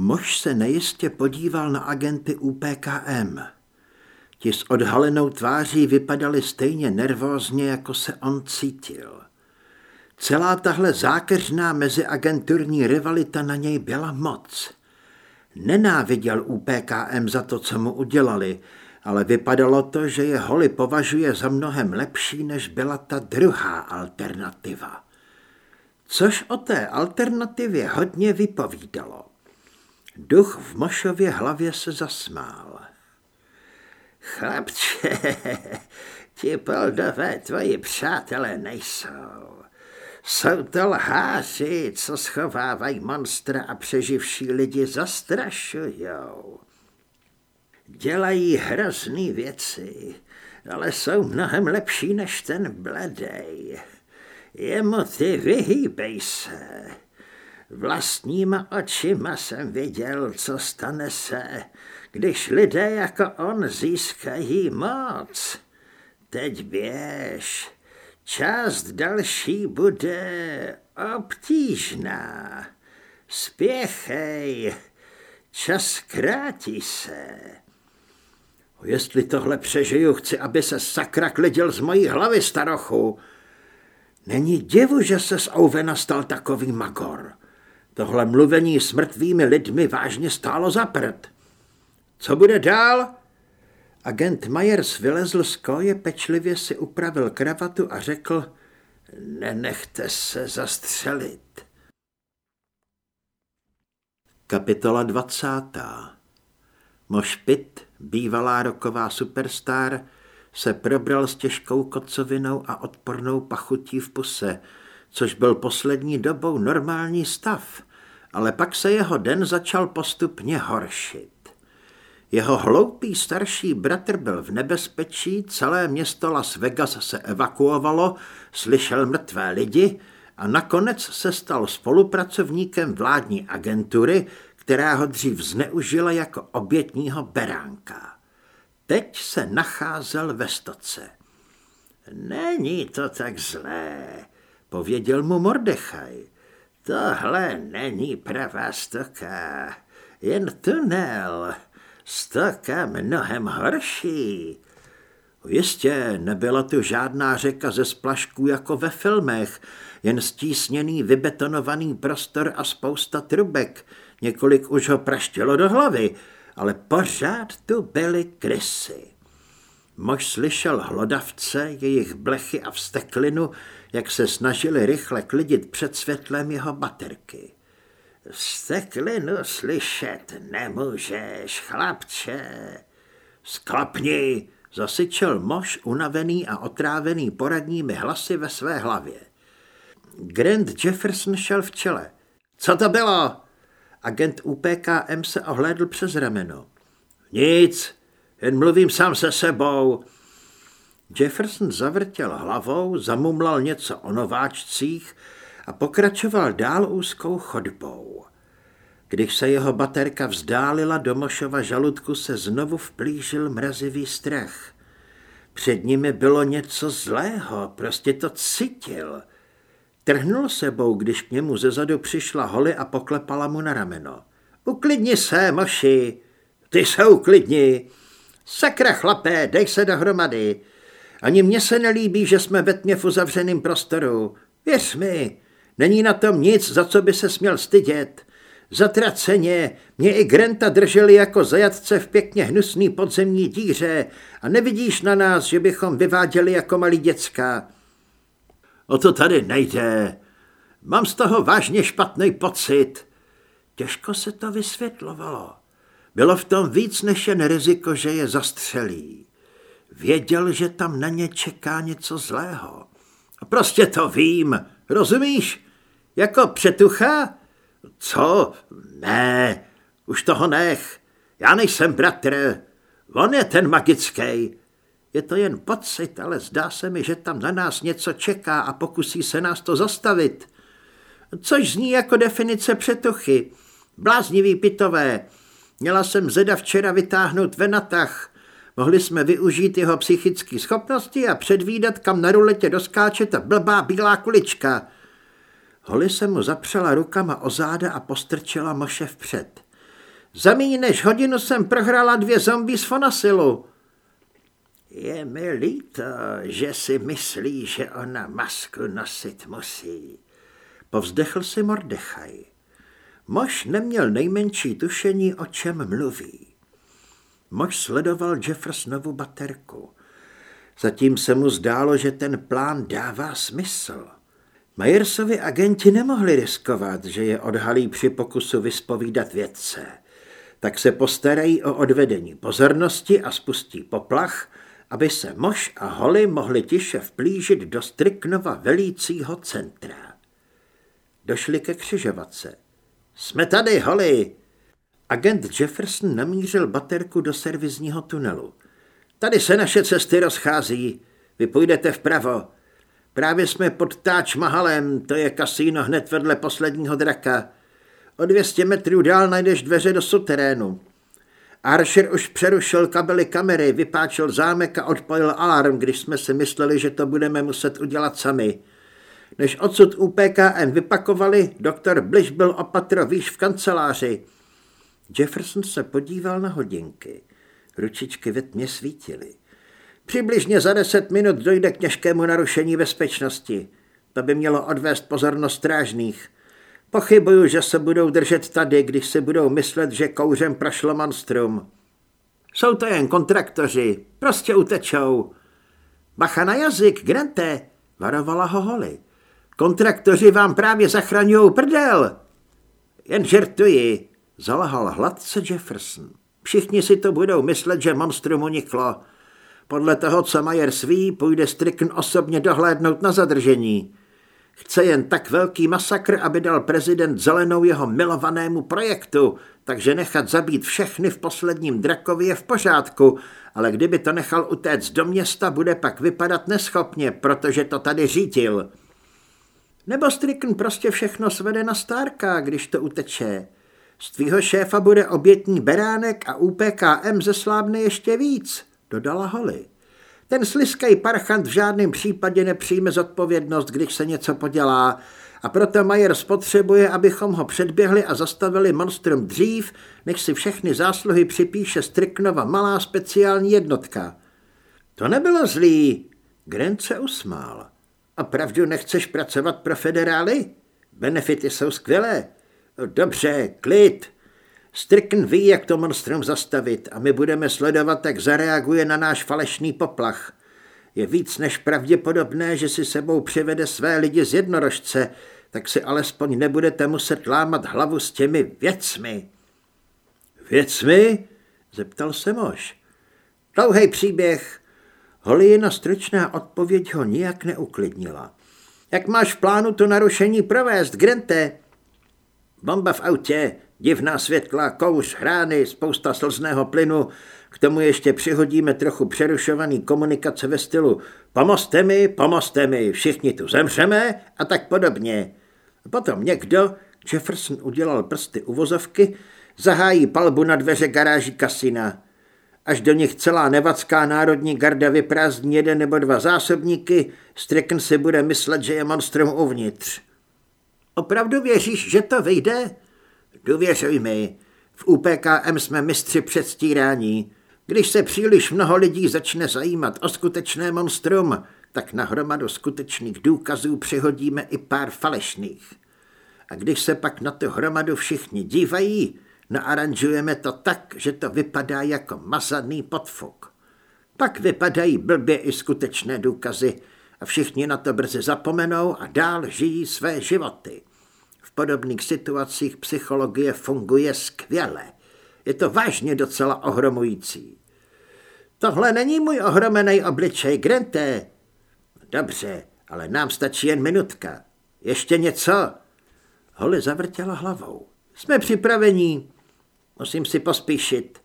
Mož se nejistě podíval na agenty UPKM. Ti s odhalenou tváří vypadali stejně nervózně, jako se on cítil. Celá tahle zákeřná meziagenturní rivalita na něj byla moc. Nenáviděl UPKM za to, co mu udělali, ale vypadalo to, že je Holly považuje za mnohem lepší, než byla ta druhá alternativa. Což o té alternativě hodně vypovídalo. Duch v Mošově hlavě se zasmál. Chlapče, ti poldové tvoji přátelé nejsou. Jsou to lháři, co schovávají monstra a přeživší lidi zastrašujou. Dělají hrozný věci, ale jsou mnohem lepší než ten bledej. Jemu ty vyhýbej se. Vlastníma očima jsem viděl, co stane se, když lidé jako on získají moc. Teď běž. Část další bude obtížná. Spěchej, čas krátí se. Jestli tohle přežiju, chci, aby se sakra klidil z mojí hlavy, starochu. Není divu, že se z Ouvena stal takový magor. Tohle mluvení s mrtvými lidmi vážně stálo za prd. Co bude dál? Agent Myers vylezl z koje, pečlivě si upravil kravatu a řekl, nenechte se zastřelit. Kapitola 20. Mošpit, bývalá roková superstar, se probral s těžkou kocovinou a odpornou pachutí v puse, což byl poslední dobou normální stav, ale pak se jeho den začal postupně horšit. Jeho hloupý starší bratr byl v nebezpečí, celé město Las Vegas se evakuovalo, slyšel mrtvé lidi a nakonec se stal spolupracovníkem vládní agentury, která ho dřív zneužila jako obětního beránka. Teď se nacházel ve stoce. Není to tak zlé, pověděl mu Mordechaj. Tohle není pravá stoka, jen tunel. Stoka mnohem horší. Jistě, nebyla tu žádná řeka ze splašků jako ve filmech, jen stísněný, vybetonovaný prostor a spousta trubek. Několik už ho praštilo do hlavy, ale pořád tu byly krysy. Mož slyšel hlodavce, jejich blechy a vsteklinu, jak se snažili rychle klidit před světlem jeho baterky. Steklinu slyšet nemůžeš, chlapče. Sklapni, zasyčel mož unavený a otrávený poradními hlasy ve své hlavě. Grant Jefferson šel v čele. Co to bylo? Agent UPKM se ohlédl přes rameno. Nic, jen mluvím sám se sebou. Jefferson zavrtěl hlavou, zamumlal něco o nováčcích a pokračoval dál úzkou chodbou. Když se jeho baterka vzdálila do Mošova žaludku, se znovu vplížil mrazivý strach. Před nimi bylo něco zlého, prostě to cítil. Trhnul sebou, když k němu zezadu přišla Holly a poklepala mu na rameno. Uklidni se, Moši. Ty se uklidni. Sakra chlapé, dej se dohromady. Ani mně se nelíbí, že jsme ve tmě v uzavřeném prostoru. Věř mi, není na tom nic, za co by se směl stydět. Zatraceně, mě i Grenta drželi jako zajatce v pěkně hnusný podzemní díře a nevidíš na nás, že bychom vyváděli jako malí děcka. O to tady nejde. Mám z toho vážně špatný pocit. Těžko se to vysvětlovalo. Bylo v tom víc než jen riziko, že je zastřelí. Věděl, že tam na ně čeká něco zlého. Prostě to vím, rozumíš? Jako přetucha? Co? Ne, už toho nech. Já nejsem bratr. On je ten magický. Je to jen pocit, ale zdá se mi, že tam na nás něco čeká a pokusí se nás to zastavit. Což zní jako definice přetuchy. Bláznivý pitové. Měla jsem Zeda včera vytáhnout venatach. Mohli jsme využít jeho psychické schopnosti a předvídat, kam na ruletě doskáče ta blbá bílá kulička. Holly se mu zapřela rukama o záda a postrčila Moše vpřed. Za méně než hodinu jsem prohrála dvě zombie z Fonasilu. Je mi líto, že si myslí, že ona masku nosit musí. Povzdechl si Mordechaj. Mož neměl nejmenší tušení, o čem mluví. Mož sledoval Jeffersonovu baterku. Zatím se mu zdálo, že ten plán dává smysl. Majersovi agenti nemohli riskovat, že je odhalí při pokusu vyspovídat vědce. Tak se postarají o odvedení pozornosti a spustí poplach, aby se Mož a Holly mohli tiše vplížit do Striknova velícího centra. Došli ke křižovatce. Jsme tady, Holly! Agent Jefferson namířil baterku do servisního tunelu. Tady se naše cesty rozchází. Vy půjdete vpravo. Právě jsme pod Táč Mahalem, to je kasíno hned vedle posledního draka. O 200 metrů dál najdeš dveře do suterénu. Archer už přerušil kabely kamery, vypáčil zámek a odpojil alarm, když jsme si mysleli, že to budeme muset udělat sami. Než odsud UPKM vypakovali, doktor Blish byl opatro výš v kanceláři. Jefferson se podíval na hodinky. Ručičky ve tmě svítily. Přibližně za deset minut dojde k těžkému narušení bezpečnosti. To by mělo odvést pozornost strážných. Pochybuju, že se budou držet tady, když si budou myslet, že kouřem prošlo monstrum. Jsou to jen kontraktoři, prostě utečou. Bacha na jazyk, Grante, varovala ho Holly. Kontraktoři vám právě zachraňují prdel. Jen žertuji, zalahal hladce Jefferson. Všichni si to budou myslet, že monstrum uniklo. Podle toho, co Majer sví, půjde Strickn osobně dohlédnout na zadržení. Chce jen tak velký masakr, aby dal prezident zelenou jeho milovanému projektu, takže nechat zabít všechny v posledním Drakově je v pořádku, ale kdyby to nechal utéct do města, bude pak vypadat neschopně, protože to tady řídil. Nebo Strickn prostě všechno svede na Starka, když to uteče. Z tvýho šéfa bude obětní beránek a UPKM zeslábne ještě víc, dodala Holly. Ten sliskaj parchant v žádném případě nepřijme zodpovědnost, když se něco podělá, a proto Majer spotřebuje, abychom ho předběhli a zastavili monstrum dřív, než si všechny zásluhy připíše Striknova malá speciální jednotka. To nebylo zlý. Grant se usmál. A pravdu nechceš pracovat pro federály? Benefity jsou skvělé. Dobře, klid. Strikn ví, jak to monstrum zastavit a my budeme sledovat, jak zareaguje na náš falešný poplach. Je víc než pravděpodobné, že si sebou přivede své lidi z jednorožce, tak si alespoň nebudete muset lámat hlavu s těmi věcmi. Věcmi? zeptal se mož. Dlouhý příběh. Holijina stručná odpověď ho nijak neuklidnila. Jak máš v plánu to narušení provést, Grente? Bomba v autě, divná světla, kouř, hrány, spousta slzného plynu, k tomu ještě přihodíme trochu přerušovaný komunikace ve stylu pomozte mi, pomozte mi, všichni tu zemřeme a tak podobně. Potom někdo, Jefferson udělal prsty uvozovky, zahájí palbu na dveře garáží kasina. Až do nich celá nevadská národní garda vyprázdní jeden nebo dva zásobníky, Stricken si bude myslet, že je monstrum uvnitř. Opravdu věříš, že to vyjde? Důvěřuj mi. V UPKM jsme mistři předstírání. Když se příliš mnoho lidí začne zajímat o skutečné monstrum, tak na hromadu skutečných důkazů přihodíme i pár falešných. A když se pak na tu hromadu všichni dívají, naaranžujeme to tak, že to vypadá jako mazaný podfuk. Pak vypadají blbě i skutečné důkazy a všichni na to brzy zapomenou a dál žijí své životy. Podobných situacích psychologie funguje skvěle. Je to vážně docela ohromující. Tohle není můj ohromený obličej, Grente. Dobře, ale nám stačí jen minutka. Ještě něco? Holly zavrtěla hlavou. Jsme připraveni. Musím si pospíšit.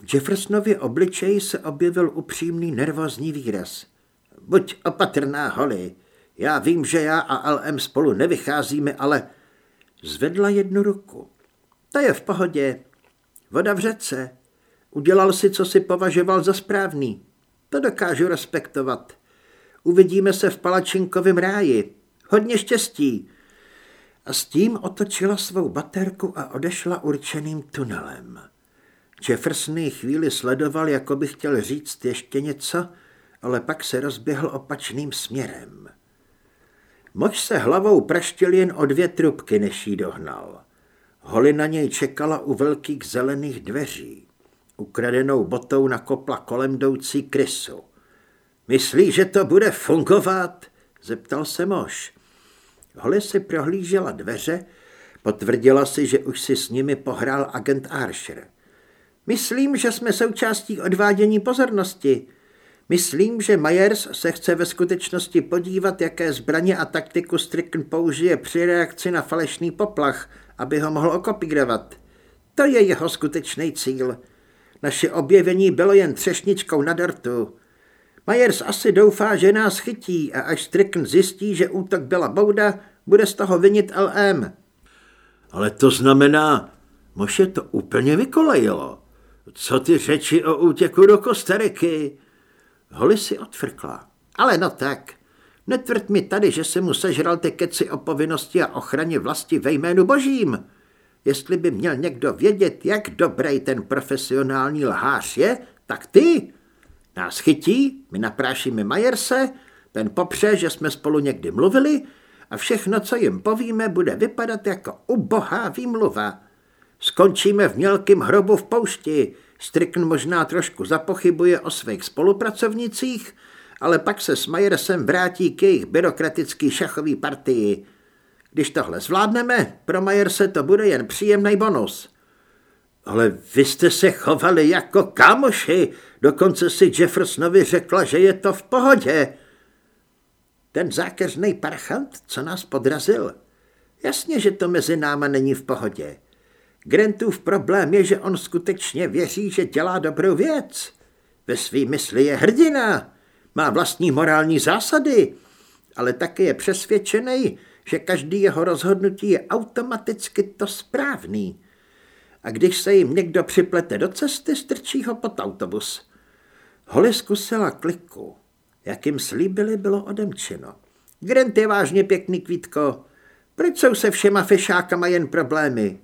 V Jeffersonově obličeji se objevil upřímný nervózní výraz. Buď opatrná, Holly. Já vím, že já a LM spolu nevycházíme, ale Zvedla jednu ruku. To je v pohodě. Voda v řece. Udělal si, co si považoval za správný. To dokážu respektovat. Uvidíme se v palačinkovém ráji. Hodně štěstí. a s tím otočila svou baterku a odešla určeným tunelem. Jefferson chvíli sledoval, jako by chtěl říct ještě něco, ale pak se rozběhl opačným směrem. Mož se hlavou praštil jen o dvě trubky, než jí dohnal. Holly na něj čekala u velkých zelených dveří. Ukradenou botou nakopla kolem jdoucí krysu. Myslí, že to bude fungovat? Zeptal se mož. Holly si prohlížela dveře, potvrdila si, že už si s nimi pohrál agent Archer. Myslím, že jsme součástí odvádění pozornosti. Myslím, že Myers se chce ve skutečnosti podívat, jaké zbraně a taktiku Strickn použije při reakci na falešný poplach, aby ho mohl okopírovat. To je jeho skutečný cíl. Naše objevení bylo jen třešničkou na dortu. Myers asi doufá, že nás chytí a až Strickn zjistí, že útok byla bouda, bude z toho vinit LM. Ale to znamená, Moše to úplně vykolejilo. Co ty řeči o útěku do Kostariky? Holly si odfrkla. Ale no tak, netvrd mi tady, že se mu sežral ty keci o povinnosti a ochraně vlasti ve jménu božím. Jestli by měl někdo vědět, jak dobrý ten profesionální lhář je, tak ty. Nás chytí, my naprášíme Majerse, ten popře, že jsme spolu někdy mluvili a všechno, co jim povíme, bude vypadat jako ubohá výmluva. Skončíme v mělkém hrobu v poušti, Strickn možná trošku zapochybuje o svých spolupracovnicích, ale pak se s Majersem vrátí k jejich byrokratický šachový partii. Když tohle zvládneme, pro Majerse to bude jen příjemný bonus. Ale vy jste se chovali jako kámoši, dokonce si Jeffersonovi řekla, že je to v pohodě. Ten zákeřný parchant, co nás podrazil. Jasně, že to mezi náma není v pohodě. Grantův problém je, že on skutečně věří, že dělá dobrou věc. Ve svý mysli je hrdina, má vlastní morální zásady, ale také je přesvědčený, že každý jeho rozhodnutí je automaticky to správný. A když se jim někdo připlete do cesty, strčí ho pod autobus. Holly zkusila kliku. Jak jim slíbili, bylo odemčeno. Grant je vážně pěkný kvítko. Proč jsou se všema fešákama jen problémy?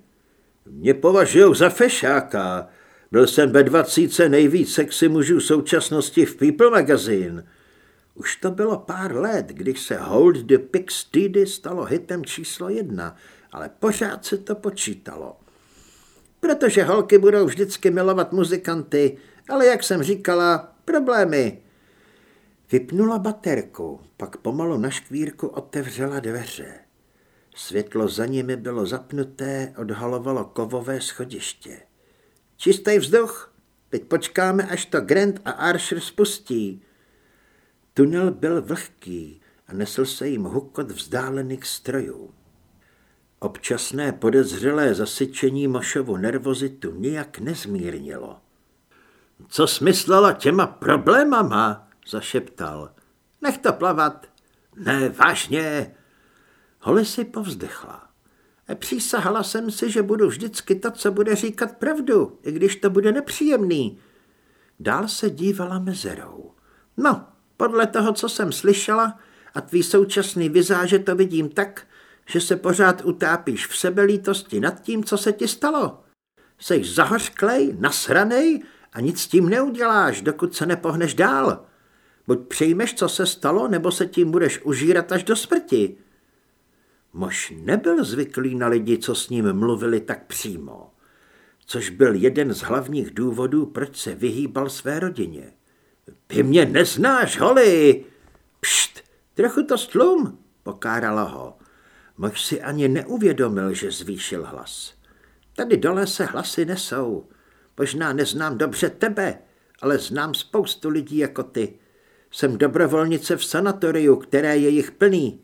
Mě považují za fešáka. Byl jsem ve dvacíce nejvíc sexy mužů současnosti v People Magazine. Už to bylo pár let, když se Hold the Pig Steedy stalo hitem číslo jedna, ale pořád se to počítalo. Protože holky budou vždycky milovat muzikanty, ale jak jsem říkala, problémy. Vypnula baterku, pak pomalu na škvírku otevřela dveře. Světlo za nimi bylo zapnuté, odhalovalo kovové schodiště. Čistý vzduch, teď počkáme, až to Grant a Archer spustí. Tunel byl vlhký a nesl se jim hukot vzdálených strojů. Občasné podezřelé zasyčení Mošovu nervozitu nijak nezmírnilo. Co smyslela těma problémama? zašeptal. Nech to plavat. Ne, vážně, Holly si povzdechla. E, přísahala jsem si, že budu vždycky to, co bude říkat pravdu, i když to bude nepříjemný. Dál se dívala mezerou. No, podle toho, co jsem slyšela, a tvý současný vizáže to vidím tak, že se pořád utápíš v sebelítosti nad tím, co se ti stalo. Seš zahořklej, nasranej a nic s tím neuděláš, dokud se nepohneš dál. Buď přijmeš, co se stalo, nebo se tím budeš užírat až do smrti. Mož nebyl zvyklý na lidi, co s ním mluvili tak přímo, což byl jeden z hlavních důvodů, proč se vyhýbal své rodině. Ty mě neznáš, holi! Pšt, trochu to stlum, pokárala ho. Mož si ani neuvědomil, že zvýšil hlas. Tady dole se hlasy nesou. Možná neznám dobře tebe, ale znám spoustu lidí jako ty. Jsem dobrovolnice v sanatoriu, které je jich plný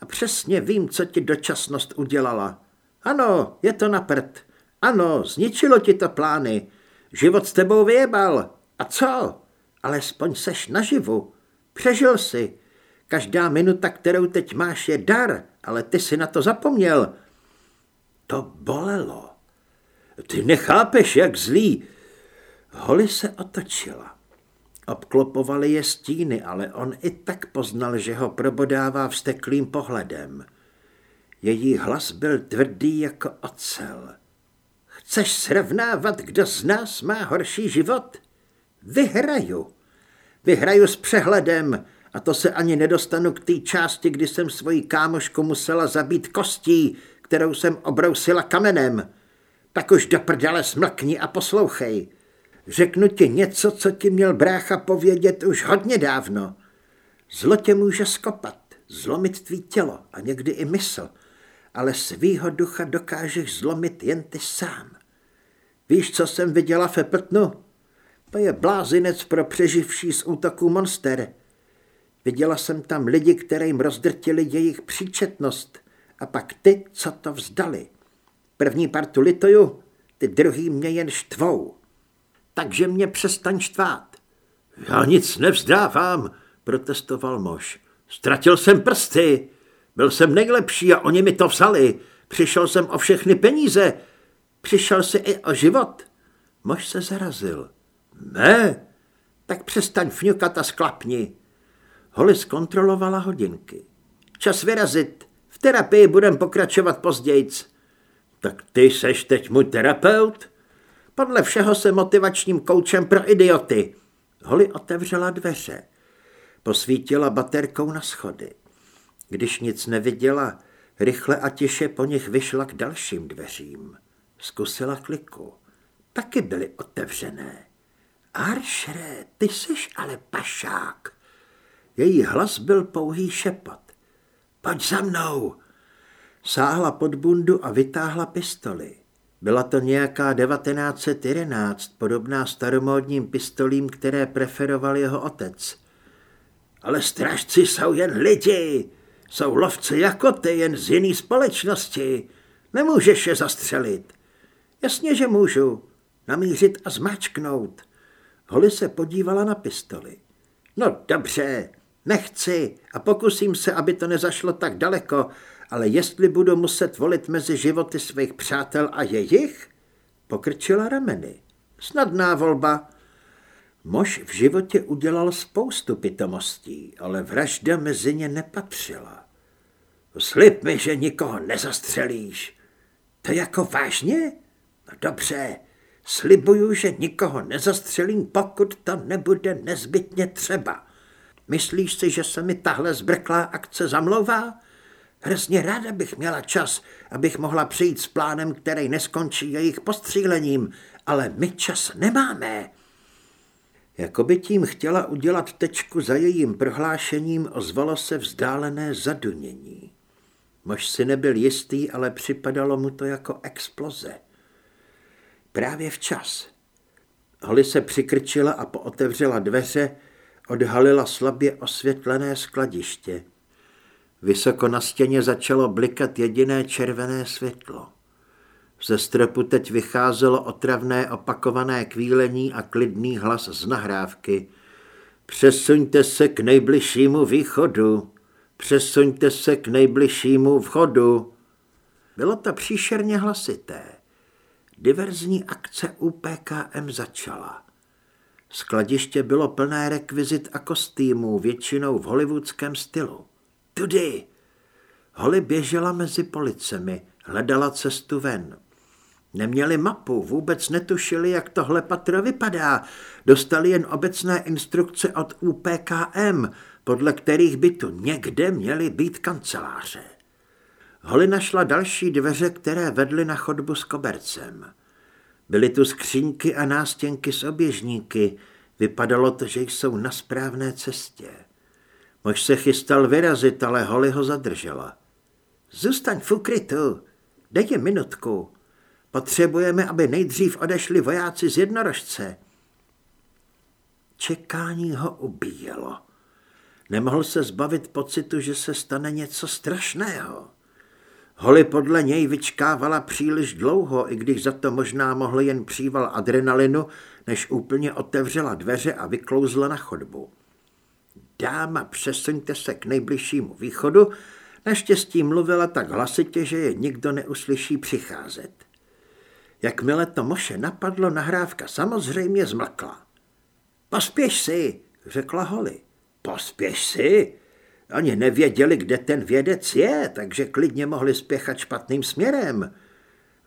a přesně vím, co ti dočasnost udělala. Ano, je to na prd. Ano, zničilo ti to plány. Život s tebou vyjebal. A co? Alespoň seš naživu. Přežil si. Každá minuta, kterou teď máš, je dar, ale ty si na to zapomněl. To bolelo. Ty nechápeš, jak zlý. Holly se otočila. Obklopovaly je stíny, ale on i tak poznal, že ho probodává vsteklým pohledem. Její hlas byl tvrdý jako ocel. Chceš srovnávat, kdo z nás má horší život? Vyhraju. Vyhraju s přehledem a to se ani nedostanu k té části, kdy jsem svoji kámošku musela zabít kostí, kterou jsem obrousila kamenem. Tak už do prdele smlkni a poslouchej. Řeknu ti něco, co ti měl brácha povědět už hodně dávno. Zlo tě může skopat, zlomit tvý tělo a někdy i mysl, ale svýho ducha dokážeš zlomit jen ty sám. Víš, co jsem viděla v Epltnu? To je blázinec pro přeživší z útoku monster. Viděla jsem tam lidi, které jim rozdrtili jejich příčetnost a pak ty, co to vzdali. První partu lituju, ty druhý mě jen štvou. Takže mě přestaň štvát. Já nic nevzdávám, protestoval mož. Ztratil jsem prsty, byl jsem nejlepší a oni mi to vzali. Přišel jsem o všechny peníze, přišel si i o život. Mož se zarazil. Ne, tak přestaň fňukat a sklapni. Holly zkontrolovala hodinky. Čas vyrazit. V terapii budem pokračovat pozdějc. Tak ty seš teď můj terapeut? Podle všeho jsem motivačním koučem pro idioty. Holly otevřela dveře. Posvítila baterkou na schody. Když nic neviděla, rychle a tiše po nich vyšla k dalším dveřím. Zkusila kliku. Taky byly otevřené. Aršre, ty jsi ale pašák. Její hlas byl pouhý šepat. Pojď za mnou. Sáhla pod bundu a vytáhla pistoli. Byla to nějaká 1911, podobná staromódním pistolím, které preferoval jeho otec. Ale strážci jsou jen lidi, jsou lovci jako ty, jen z jiné společnosti. Nemůžeš je zastřelit. Jasně, že můžu. Namířit a zmáčknout. Holly se podívala na pistoli. No dobře, nechci a pokusím se, aby to nezašlo tak daleko, ale jestli budu muset volit mezi životy svých přátel a jejich, pokrčila rameny. Snadná volba. Mož v životě udělal spoustu pitomostí, ale vražda mezi ně nepatřila. Slib mi, že nikoho nezastřelíš. To jako vážně? No dobře, slibuju, že nikoho nezastřelím, pokud to nebude nezbytně třeba. Myslíš si, že se mi tahle zbrklá akce zamlouvá? Hrozně ráda bych měla čas, abych mohla přijít s plánem, který neskončí jejich postřílením, ale my čas nemáme. Jakoby tím chtěla udělat tečku za jejím prohlášením, ozvalo se vzdálené zadunění. Mož si nebyl jistý, ale připadalo mu to jako exploze. Právě včas. Holly se přikrčila a pootevřela dveře, odhalila slabě osvětlené skladiště. Vysoko na stěně začalo blikat jediné červené světlo. Ze stropu teď vycházelo otravné opakované kvílení a klidný hlas z nahrávky. Přesuňte se k nejbližšímu východu. Přesuňte se k nejbližšímu vchodu. Bylo to příšerně hlasité. Diverzní akce UPKM začala. Skladiště bylo plné rekvizit a kostýmů, většinou v hollywoodském stylu. Tudy! Holly běžela mezi policemi, hledala cestu ven. Neměli mapu, vůbec netušili, jak tohle patro vypadá. Dostali jen obecné instrukce od UPKM, podle kterých by tu někde měly být kanceláře. Holly našla další dveře, které vedly na chodbu s kobercem. Byly tu skřínky a nástěnky s oběžníky. Vypadalo to, že jsou na správné cestě. Mož se chystal vyrazit, ale Holly ho zadržela. Zůstaň v ukrytu, dej je minutku. Potřebujeme, aby nejdřív odešli vojáci z jednorožce. Čekání ho ubíjelo. Nemohl se zbavit pocitu, že se stane něco strašného. Holly podle něj vyčkávala příliš dlouho, i když za to možná mohl jen příval adrenalinu, než úplně otevřela dveře a vyklouzla na chodbu. Dáma, přesuňte se k nejbližšímu východu. Naštěstí mluvila tak hlasitě, že je nikdo neuslyší přicházet. Jakmile to Moše napadlo, nahrávka samozřejmě zmlkla. Pospěš si, řekla Holly. Pospěš si? Oni nevěděli, kde ten vědec je, takže klidně mohli spěchat špatným směrem.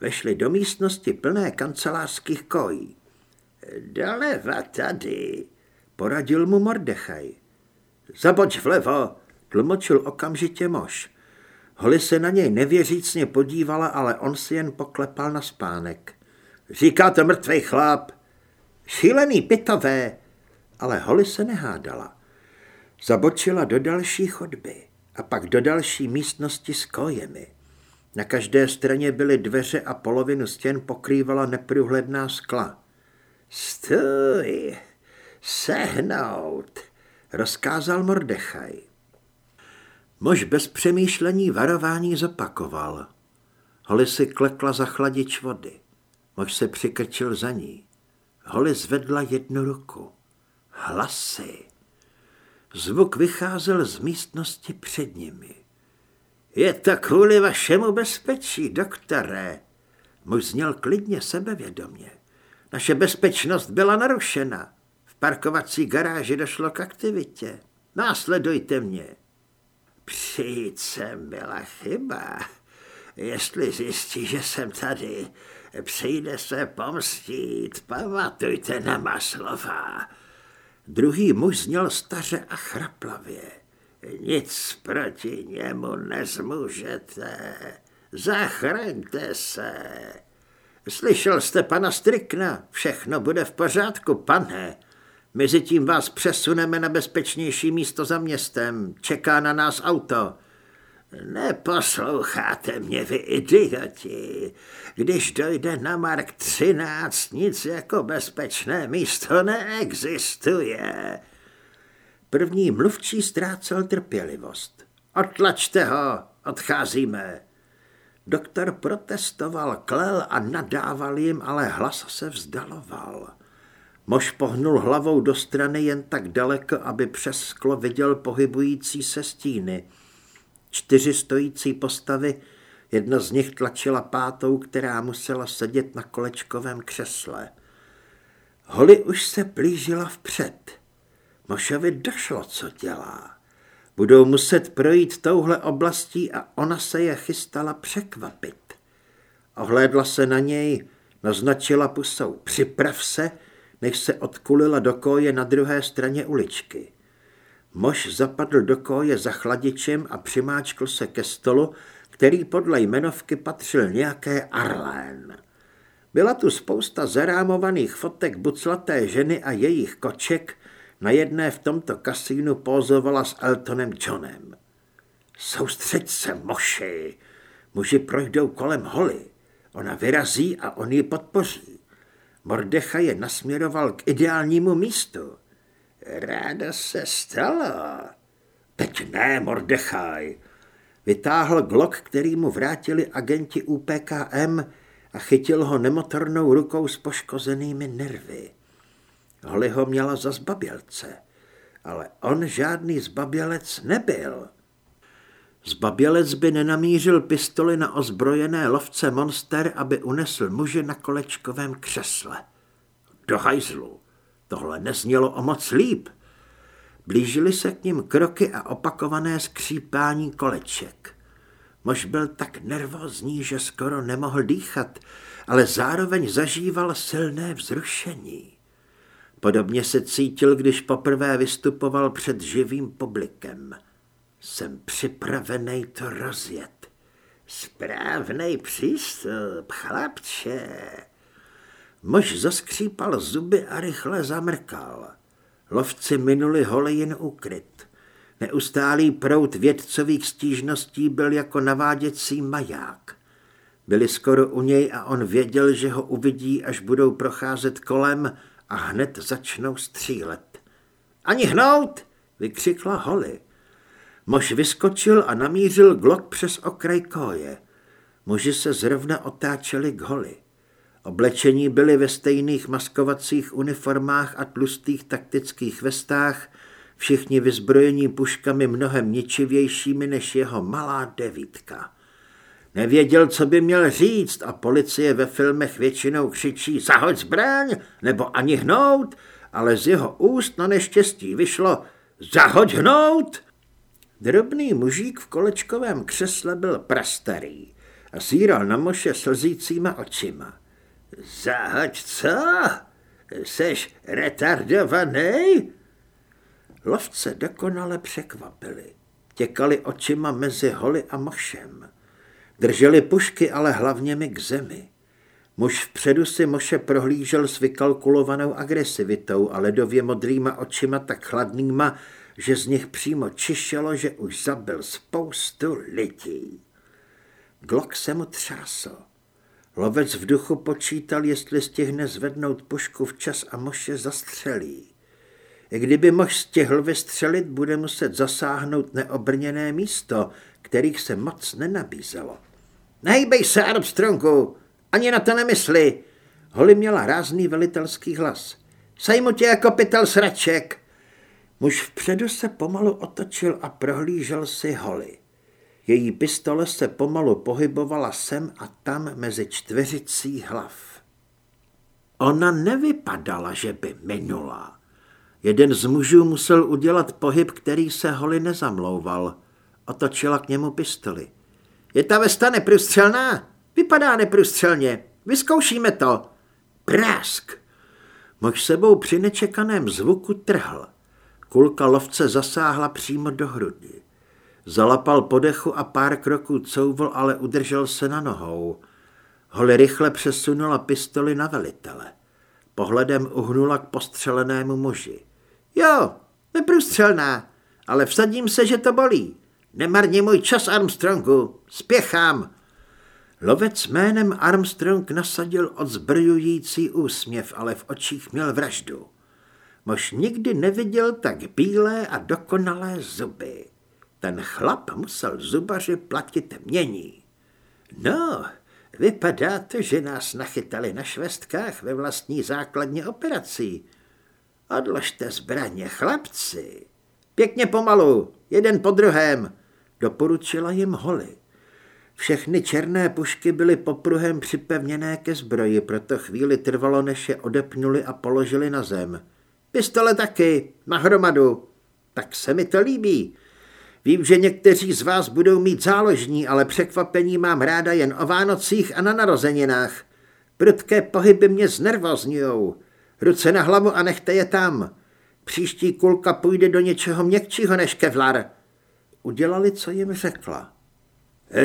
Vešli do místnosti plné kancelářských kojí. Doleva tady, poradil mu Mordechaj. Zaboč vlevo, tlumočil okamžitě mož. Holly se na něj nevěřícně podívala, ale on si jen poklepal na spánek. Říká to mrtvej chlap. Šílený pitové. Ale Holly se nehádala. Zabočila do další chodby a pak do další místnosti s kojemi. Na každé straně byly dveře a polovinu stěn pokrývala neprůhledná skla. Stůj, sehnout, rozkázal Mordechaj. Mož bez přemýšlení varování zopakoval. Holly si klekla za chladič vody. Mož se přikrčil za ní. Holly zvedla jednu ruku. Hlasy. Zvuk vycházel z místnosti před nimi. Je to kvůli vašemu bezpečí, doktore. Muž zněl klidně sebevědomě. Naše bezpečnost byla narušena. Parkovací garáži došlo k aktivitě. Následujte mě. Přijít sem byla chyba. Jestli zjistí, že jsem tady, přijde se pomstít. Pamatujte na má slova. Druhý muž zněl staře a chraplavě. Nic proti němu nezmůžete. Zachraňte se. Slyšel jste pana Strikna? Všechno bude v pořádku, pane. Mezitím vás přesuneme na bezpečnější místo za městem. Čeká na nás auto. Neposloucháte mě, vy idioti. Když dojde na Mark 13, nic jako bezpečné místo neexistuje. První mluvčí ztrácel trpělivost. Otlačte ho, odcházíme. Doktor protestoval, klel a nadával jim, ale hlas se vzdaloval. Mož pohnul hlavou do strany jen tak daleko, aby přes sklo viděl pohybující se stíny. Čtyři stojící postavy, jedna z nich tlačila pátou, která musela sedět na kolečkovém křesle. Holly už se plížila vpřed. Mošovi došlo, co dělá. Budou muset projít touhle oblastí a ona se je chystala překvapit. Ohlédla se na něj, naznačila pusou připrav se, než se odkulila do koje na druhé straně uličky. Mož zapadl do koje za chladičem a přimáčkl se ke stolu, který podle jmenovky patřil nějaké Arlén. Byla tu spousta zarámovaných fotek buclaté ženy a jejich koček, na jedné v tomto kasínu pózovala s Eltonem Johnem. Soustřeď se, moši! Muži projdou kolem holy. Ona vyrazí a on ji podpoří. Mordecha je nasměroval k ideálnímu místu. Ráda se stala. Teď ne, Mordechaj. Vytáhl glok, který mu vrátili agenti UPKM a chytil ho nemotornou rukou s poškozenými nervy. Holly ho měla za zbabělce, ale on žádný zbabělec nebyl. Zbabělec by nenamířil pistoli na ozbrojené lovce monster, aby unesl muže na kolečkovém křesle. Do hajzlu. Tohle neznělo o moc líp. Blížili se k ním kroky a opakované skřípání koleček. Mož byl tak nervózní, že skoro nemohl dýchat, ale zároveň zažíval silné vzrušení. Podobně se cítil, když poprvé vystupoval před živým publikem. Jsem připravený to rozjet. Správný přístup, chlapče. Mož zaskřípal zuby a rychle zamrkal. Lovci minuli holejin ukryt. Neustálý prout vědcových stížností byl jako naváděcí maják. Byli skoro u něj a on věděl, že ho uvidí, až budou procházet kolem a hned začnou střílet. Ani hnout, vykřikla Holly. Mož vyskočil a namířil glok přes okraj koje. Muži se zrovna otáčeli k Holly. Oblečení byli ve stejných maskovacích uniformách a tlustých taktických vestách, všichni vyzbrojení puškami mnohem ničivějšími než jeho malá devítka. Nevěděl, co by měl říct a policie ve filmech většinou křičí zahoď zbraň nebo ani hnout, ale z jeho úst na neštěstí vyšlo zahoď hnout. Drobný mužík v kolečkovém křesle byl prastarý a zíral na moše slzícíma očima. Zahaď co? Seš retardovaný? Lovce dokonale překvapili. Těkali očima mezi holy a mošem. Drželi pušky, ale hlavně mi k zemi. Muž vpředu si Moše prohlížel s vykalkulovanou agresivitou a ledově modrýma očima tak chladnýma, že z nich přímo čišelo, že už zabil spoustu lidí. Glok se mu třásl. Lovec v duchu počítal, jestli stihne zvednout pušku včas a Moše zastřelí. I kdyby mož stihl vystřelit, bude muset zasáhnout neobrněné místo, kterých se moc nenabízelo. Nehejbej se, Armstrongu, ani na to nemysli. Holly měla rázný velitelský hlas. Sejmu tě jako pytel sraček. Muž vpředu se pomalu otočil a prohlížel si Holly. Její pistole se pomalu pohybovala sem a tam mezi čtveřicí hlav. Ona nevypadala, že by minula. Jeden z mužů musel udělat pohyb, který se Holly nezamlouval. Otočila k němu pistoli. Je ta vesta neprůstřelná? Vypadá neprůstřelně. Vyzkoušíme to. Prásk. Mož sebou při nečekaném zvuku trhl. Kulka lovce zasáhla přímo do hrudi. Zalapal podechu a pár kroků couvl, ale udržel se na nohou. Holly rychle přesunula pistoli na velitele. Pohledem uhnula k postřelenému muži. Jo, neprůstřelná, ale vsadím se, že to bolí. Nemarně můj čas, Armstrongu, spěchám. Lovec jménem Armstrong nasadil odzbrojující úsměv, ale v očích měl vraždu. Mož nikdy neviděl tak bílé a dokonalé zuby. Ten chlap musel zubaři platit mění. No, vypadá to, že nás nachytali na švestkách ve vlastní základně operací. Odložte zbraně, chlapci. Pěkně pomalu, jeden po druhém, doporučila jim Holly. Všechny černé pušky byly popruhem připevněné ke zbroji, proto chvíli trvalo, než je odepnuli a položili na zem. Pistole taky, na hromadu. Tak se mi to líbí. Vím, že někteří z vás budou mít záložní, ale překvapení mám ráda jen o Vánocích a na narozeninách. Prudké pohyby mě znervozňujou. Ruce na hlavu a nechte je tam. Příští kulka půjde do něčeho měkčího než kevlar. Udělali, co jim řekla.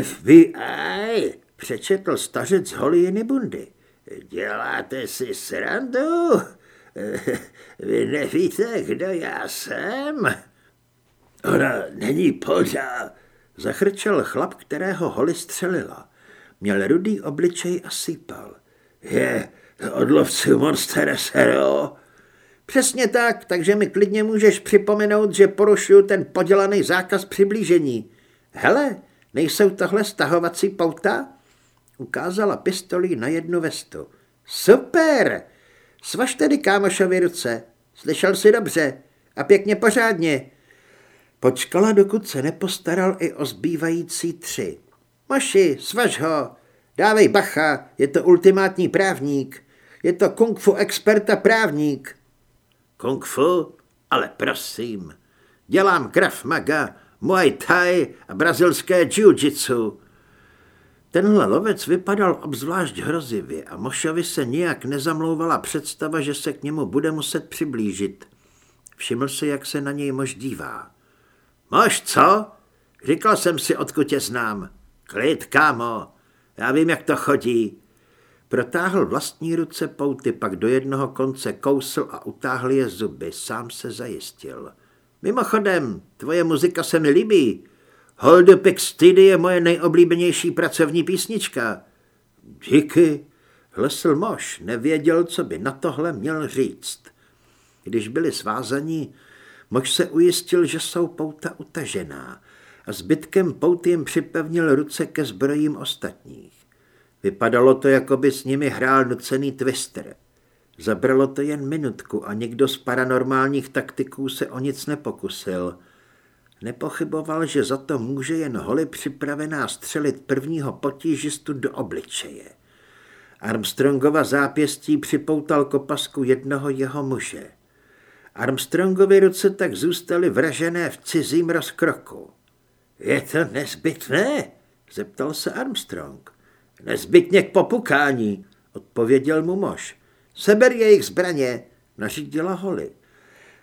FBI, přečetl stařec Holijiny bundy. Děláte si srandu? Vy nevíte, kdo já jsem? Ona není pořád, zachrčel chlap, kterého Holly střelila. Měl rudý obličej a sípal. Je od lovců Sero. Přesně tak, takže mi klidně můžeš připomenout, že porušuju ten podělaný zákaz přiblížení. Hele, nejsou tohle stahovací pouta? Ukázala pistolí na jednu vestu. Super! Svaž tedy kámošovi ruce. Slyšel jsi dobře. A pěkně pořádně. Počkala, dokud se nepostaral i o zbývající tři. Maši, svaž ho. Dávej bacha, je to ultimátní právník. Je to kung fu experta právník. Kung fu? Ale prosím. Dělám krav maga, muay thai a brazilské jiu-jitsu. Tenhle lovec vypadal obzvlášť hrozivě a Mošovi se nijak nezamlouvala představa, že se k němu bude muset přiblížit. Všiml se, jak se na něj mož dívá. Mož, co? Říkal jsem si, odkud tě znám. Klid, kámo, já vím, jak to chodí. Protáhl vlastní ruce pouty, pak do jednoho konce kousl a utáhl je zuby. Sám se zajistil. Mimochodem, tvoje muzika se mi líbí. Hold the Steady je moje nejoblíbenější pracovní písnička. Díky. Hlesl mož, nevěděl, co by na tohle měl říct. Když byli svázaní, mož se ujistil, že jsou pouta utažená a zbytkem pout jim připevnil ruce ke zbrojím ostatních. Vypadalo to, jako by s nimi hrál nucený twister. Zabralo to jen minutku a nikdo z paranormálních taktiků se o nic nepokusil. Nepochyboval, že za to může jen holi připravená střelit prvního potížistu do obličeje. Armstrongova zápěstí připoutal kopasku jednoho jeho muže. Armstrongovy ruce tak zůstaly vražené v cizím rozkroku. Je to nezbytné? Zeptal se Armstrong. Nezbytně k popukání, odpověděl mu mož. Seber jejich zbraně, nařídila Holly.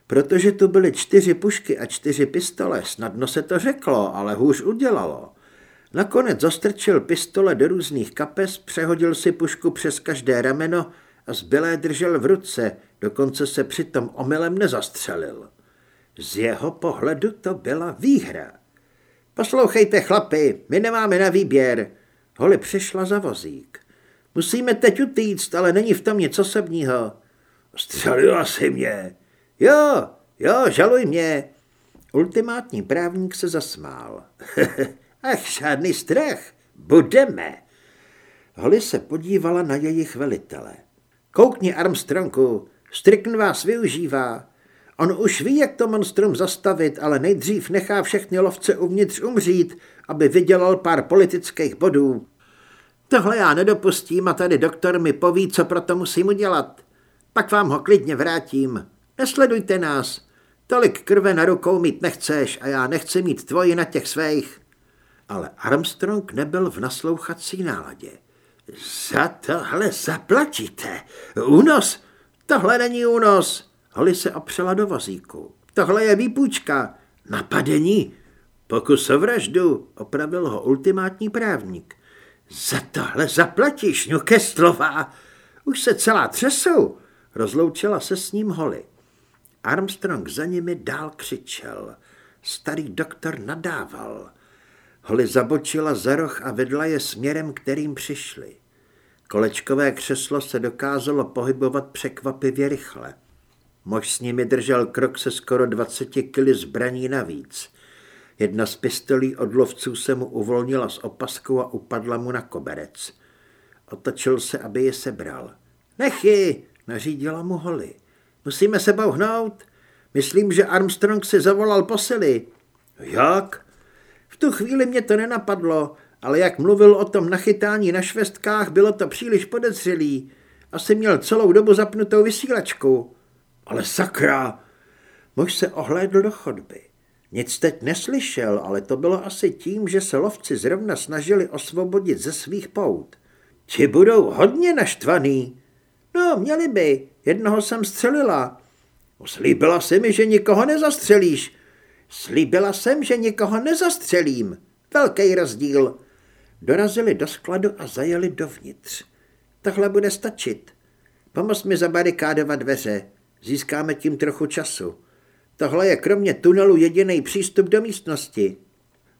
Protože tu byly čtyři pušky a čtyři pistole, snadno se to řeklo, ale hůř udělalo. Nakonec zastrčil pistole do různých kapes, přehodil si pušku přes každé rameno a zbylé držel v ruce, dokonce se přitom omylem nezastřelil. Z jeho pohledu to byla výhra. Poslouchejte, chlapi, my nemáme na výběr. Holly přišla za vozík. Musíme teď utíct, ale není v tom nic osobního. Střelila si mě. Jo, jo, žaluj mě. Ultimátní právník se zasmál. Ach, žádný strach, budeme. Holly se podívala na jejich velitele. Koukni, Armstrongu, Strickn vás využívá. On už ví, jak to monstrum zastavit, ale nejdřív nechá všechny lovce uvnitř umřít, aby vydělal pár politických bodů. Tohle já nedopustím a tady doktor mi poví, co pro to musím udělat. Pak vám ho klidně vrátím. Nesledujte nás. Tolik krve na rukou mít nechceš a já nechci mít tvoji na těch svých. Ale Armstrong nebyl v naslouchací náladě. Za tohle zaplatíte. Únos? Tohle není únos. Holly se opřela do vozíku. Tohle je výpůjčka. Napadení. Pokus o vraždu, opravil ho ultimátní právník. Za tohle zaplatíš, slova. Už se celá třesou. Rozloučila se s ním Holly. Armstrong za nimi dál křičel. Starý doktor nadával. Holly zabočila za roh a vedla je směrem, kterým přišli. Kolečkové křeslo se dokázalo pohybovat překvapivě rychle. Mož s nimi držel krok se skoro 20 kily zbraní navíc. Jedna z pistolí od lovců se mu uvolnila s opaskou a upadla mu na koberec. Otočil se, aby je sebral. Nechy, nařídila mu Holly. Musíme se bouhnout. Myslím, že Armstrong si zavolal posily. Jak? V tu chvíli mě to nenapadlo, ale jak mluvil o tom nachytání na švestkách, bylo to příliš podezřelý. Asi měl celou dobu zapnutou vysílačku. Ale sakra! Muž se ohlédl do chodby. Nic teď neslyšel, ale to bylo asi tím, že se lovci zrovna snažili osvobodit ze svých pout. Ti budou hodně naštvaný. No, měli by. Jednoho jsem střelila. Slíbila jsi mi, že nikoho nezastřelíš. Slíbila jsem, že nikoho nezastřelím. Velký rozdíl. Dorazili do skladu a zajeli dovnitř. Tohle bude stačit. Pomoz mi zabarikádovat dveře. Získáme tím trochu času. Tohle je kromě tunelu jediný přístup do místnosti.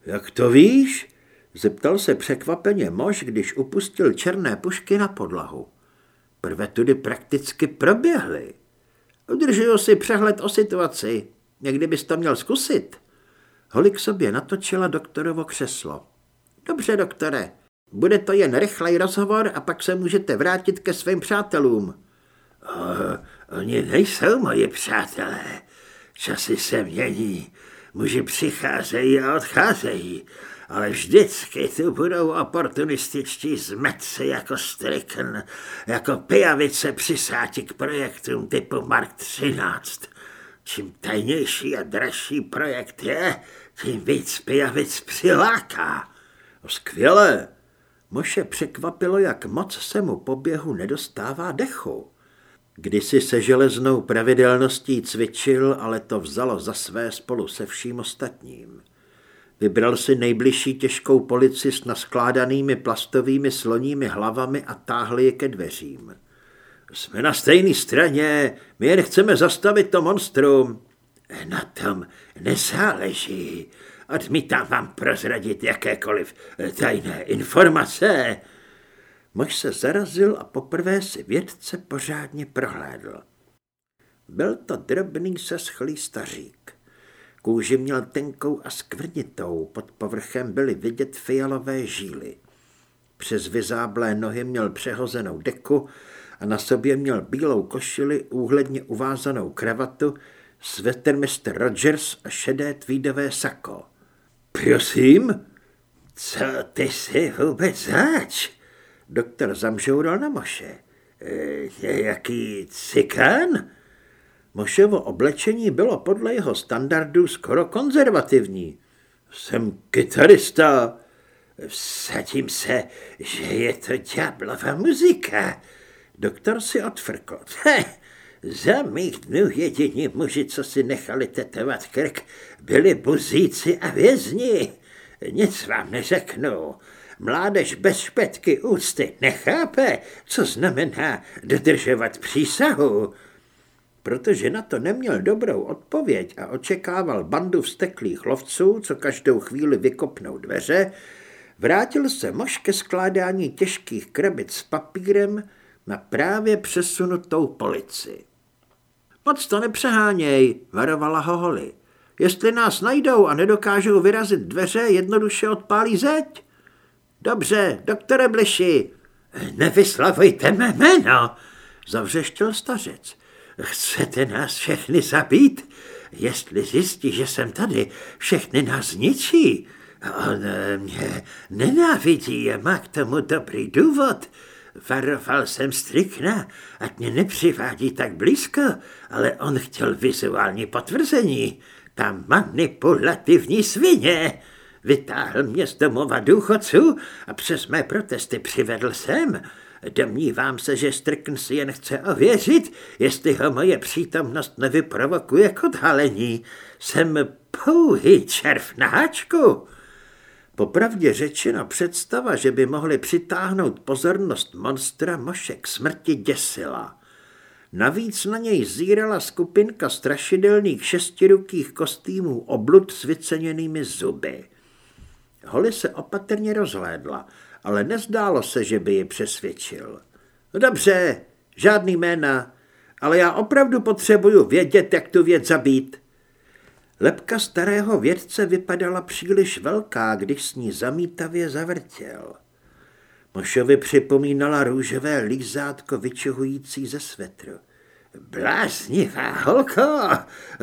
Jak to víš? Zeptal se překvapeně mož, když upustil černé pušky na podlahu. Prve tudy prakticky proběhly. Udržuju si přehled o situaci. Někdy bys to měl zkusit. Holik sobě natočila doktorovo křeslo. Dobře, doktore, bude to jen rychlej rozhovor a pak se můžete vrátit ke svým přátelům. Oh, oni nejsou moji přátelé. Časy se mění, muži přicházejí a odcházejí, ale vždycky tu budou oportunističtí zmetci jako Stricken, jako pijavice přisáti k projektům typu Mark 13. Čím tajnější a dražší projekt je, tím víc pijavic přiláká. Skvělé! Moše překvapilo, jak moc se mu po běhu nedostává dechu. Kdysi se železnou pravidelností cvičil, ale to vzalo za své spolu se vším ostatním. Vybral si nejbližší těžkou polici s naskládanými plastovými sloními hlavami a táhli je ke dveřím. Jsme na stejné straně, my jen chceme zastavit to monstrum. Na tom nezáleží. Odmítám vám prozradit jakékoliv tajné informace. Mož se zarazil a poprvé si vědce pořádně prohlédl. Byl to drobný seschlý stařík. Kůži měl tenkou a skvrnitou, pod povrchem byly vidět fialové žíly. Přes vyzáblé nohy měl přehozenou deku a na sobě měl bílou košili, úhledně uvázanou kravatu, svetr Mr. Rogers a šedé tweedové sako. Prosím? Co ty si vůbec zač? Doktor zamžoural na Moše. E, jaký cikán? Moševo oblečení bylo podle jeho standardů skoro konzervativní. Jsem kytarista. Vsadím se, že je to ďáblova muzika. Doktor si odfrkl. Za mých dnů jediní muži, co si nechali tetovat krk, byli buzíci a vězni. Nic vám neřeknu. Mládež bez špetky úcty nechápe, co znamená dodržovat přísahu. Protože na to neměl dobrou odpověď a očekával bandu vsteklých lovců, co každou chvíli vykopnou dveře, vrátil se mož ke skládání těžkých krabic s papírem na právě přesunutou polici. Moc to nepřeháněj, varovala ho Holly. Jestli nás najdou a nedokážou vyrazit dveře, jednoduše odpálí zeď. Dobře, doktore Bliši. Nevyslavujte mé jméno, zavřeštil stařec. Chcete nás všechny zabít? Jestli zjistí, že jsem tady, všechny nás zničí. On mě nenávidí a má k tomu dobrý důvod. Varoval jsem strikna, ať mě nepřivádí tak blízko, ale on chtěl vizuální potvrzení. Ta manipulativní svině. Vytáhl mě z domova důchodců a přes mé protesty přivedl sem. Domnívám se, že Strkn si jen chce ověřit, jestli ho moje přítomnost nevyprovokuje k odhalení. Jsem pouhý červ na háčku. Popravdě řečeno představa, že by mohli přitáhnout pozornost monstra Mošek smrti děsila. Navíc na něj zírala skupinka strašidelných šestirukých kostýmů oblud s vyceněnými zuby. Holly se opatrně rozhlédla, ale nezdálo se, že by ji přesvědčil. Dobře, žádný jména, ale já opravdu potřebuju vědět, jak tu věc zabít. Lepka starého vědce vypadala příliš velká, když s ní zamítavě zavrtěl. Mošovi připomínala růžové lízátko vyčuhující ze svetru. Bláznivá holko,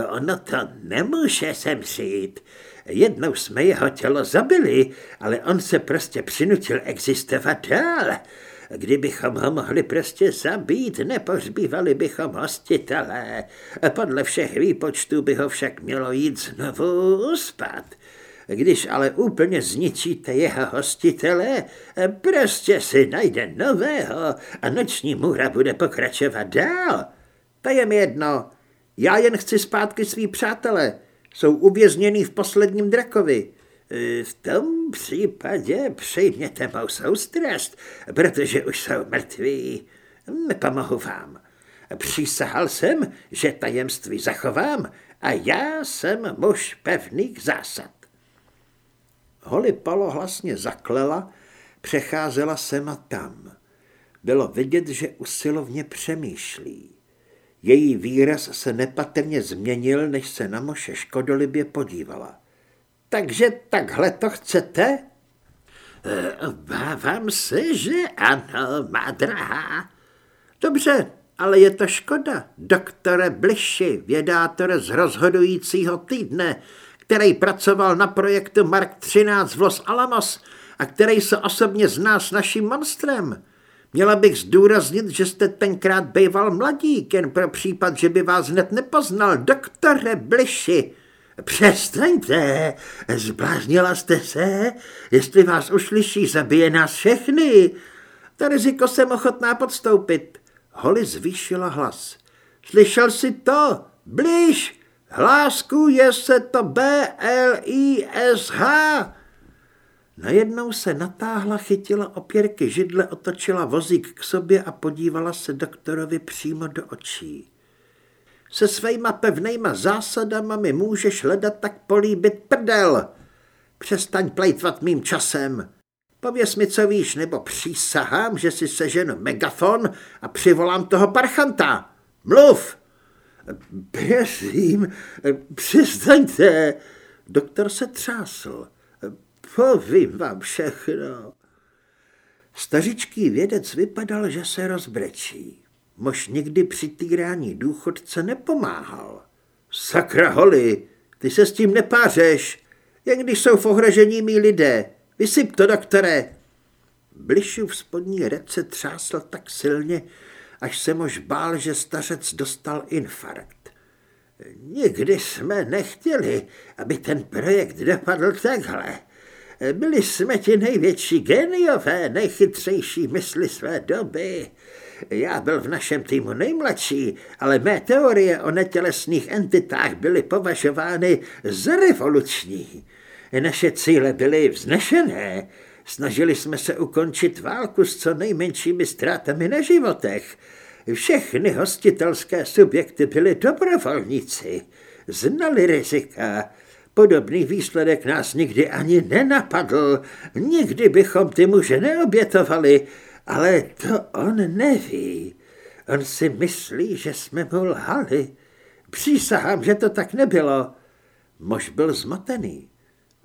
ono to nemůže sem přijít. Jednou jsme jeho tělo zabili, ale on se prostě přinutil existovat dál. Kdybychom ho mohli prostě zabít, nepořbívali bychom hostitele. Podle všech výpočtů by ho však mělo jít znovu uspat. Když ale úplně zničíte jeho hostitele, prostě si najde nového a noční můra bude pokračovat dál. To je mi jedno. Já jen chci zpátky svý přátele. Jsou uvězněný v posledním drakovi. E, v tom případě přijměte mou soustrast, protože už jsou mrtví. Nepomohu vám. Přísahal jsem, že tajemství zachovám a já jsem muž pevných zásad. Holly palohlasně zaklela, přecházela sem a tam. Bylo vidět, že usilovně přemýšlí. Její výraz se nepatrně změnil, než se na Moše škodolibě podívala. Takže takhle to chcete? Bávám se, že ano, má drahá. Dobře, ale je to škoda, doktore Bliši, vědátor z rozhodujícího týdne, který pracoval na projektu Mark 13 v Los Alamos a který se osobně zná s naším monstrem. Měla bych zdůraznit, že jste tenkrát býval mladík, jen pro případ, že by vás hned nepoznal, doktore Bliši. Přestaňte, zbláznila jste se, jestli vás uslyší, zabije nás všechny. To riziko jsem ochotná podstoupit. Holly zvýšila hlas. Slyšel jsi to? Blíž, je se to B-L-I-S-H. Najednou se natáhla, chytila opěrky židle, otočila vozík k sobě a podívala se doktorovi přímo do očí. Se svýma pevnejma zásadama mi můžeš hledat tak políbit prdel. Přestaň plejtvat mým časem. Pověz mi, co víš, nebo přísahám, že si seženu megafon a přivolám toho parchanta. Mluv! Prosím, přestaňte. Doktor se třásl. Povím vám všechno. Stařičký vědec vypadal, že se rozbrečí. Mož nikdy při týrání důchodce nepomáhal. Sakra holi, ty se s tím nepářeš, jen když jsou v ohrožení mý lidé. Vysyp to, doktore. Blišův spodní rece třásl tak silně, až se mož bál, že stařec dostal infarkt. Nikdy jsme nechtěli, aby ten projekt dopadl takhle. Byli jsme ti největší geniové, nejchytřejší mysli své doby. Já byl v našem týmu nejmladší, ale mé teorie o netělesných entitách byly považovány za revoluční. Naše cíle byly vznešené. Snažili jsme se ukončit válku s co nejmenšími ztrátami na životech. Všechny hostitelské subjekty byly dobrovolníci. Znali rizika. Podobný výsledek nás nikdy ani nenapadl. Nikdy bychom ty muže neobětovali, ale to on neví. On si myslí, že jsme mu lhali. Přísahám, že to tak nebylo. Mož byl zmatený.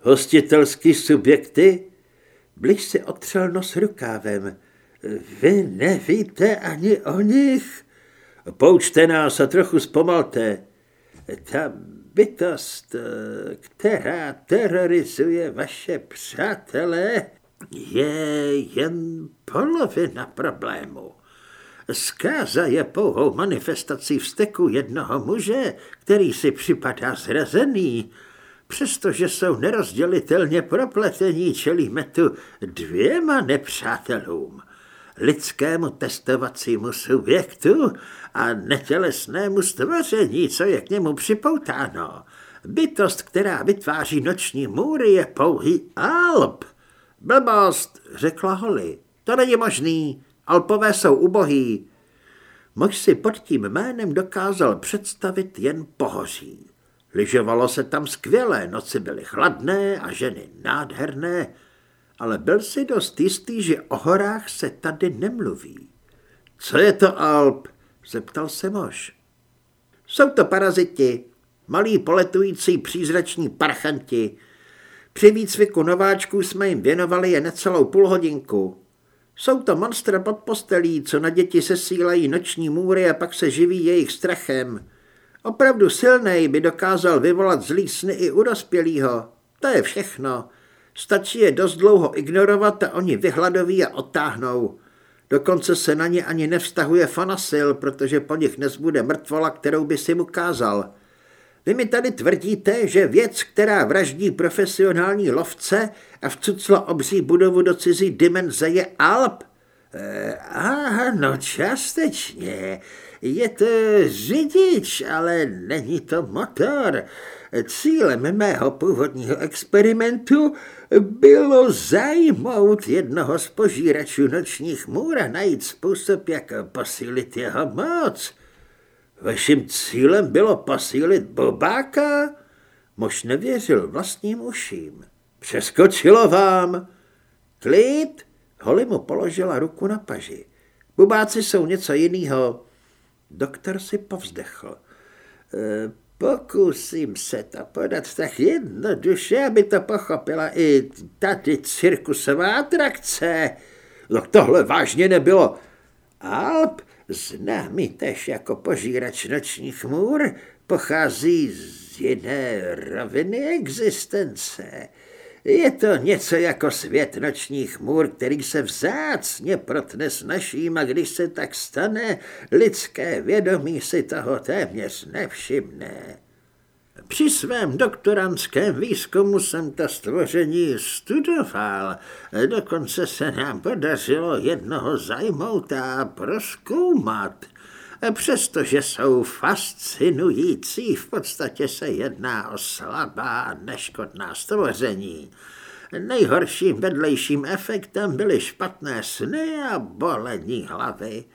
Hostitelský subjekty? Blíž si otřel nos rukávem. Vy nevíte ani o nich? Poučte nás a trochu zpomalte. Ta bytost, která terorizuje vaše přátelé, je jen polovina problému. Zkáza je pouhou manifestací vzteku jednoho muže, který si připadá zrazený. Přestože jsou nerozdělitelně propletení, čelíme tu dvěma nepřátelům. Lidskému testovacímu subjektu a netělesnému stvoření, co je k němu připoutáno. Bytost, která vytváří noční můry, je pouhý alp. Blbost, řekla Holly. To není možný. Alpové jsou ubohý. Mož si pod tím jménem dokázal představit jen pohoří. Lyžovalo se tam skvěle, noci byly chladné a ženy nádherné, ale byl si dost jistý, že o horách se tady nemluví. Co je to Alp? Zeptal se mož. Jsou to paraziti, malí poletující přízrační parchanti. Při výcviku nováčků jsme jim věnovali je necelou půl hodinku. Jsou to monstra pod postelí, co na děti sesílají noční můry a pak se živí jejich strachem. Opravdu silný by dokázal vyvolat zlý sny i u dospělého. To je všechno. Stačí je dost dlouho ignorovat a oni vyhladoví a odtáhnou. Dokonce se na ně ani nevztahuje fanasil, protože po nich nezbude mrtvola, kterou by si mu kázal. Vy mi tady tvrdíte, že věc, která vraždí profesionální lovce a vcucla obří budovu do cizí dimenze je Alp? E, ano, částečně. Je to řidič, ale není to motor. Cílem mého původního experimentu bylo zajmout jednoho z požíračů nočních můr a najít způsob, jak posílit jeho moc. Vaším cílem bylo posílit Bobáka? Mož nevěřil vlastním uším. Přeskočilo vám. Klid? Holly mu položila ruku na paži. Bubáci jsou něco jiného. Doktor si povzdechl. E, pokusím se to podat tak jednoduše, aby to pochopila i tady cirkusová atrakce. No tohle vážně nebylo. Alp, známý tež jako požírač nočních můr, pochází z jiné roviny existence. Je to něco jako svět nočních můr, který se vzácně protne s naším a když se tak stane, lidské vědomí si toho téměř nevšimne. Při svém doktorantském výzkumu jsem to stvoření studoval. Dokonce se nám podařilo jednoho zajmout a proskoumat – Přestože jsou fascinující, v podstatě se jedná o slabá neškodná stvoření. Nejhorším vedlejším efektem byly špatné sny a bolení hlavy.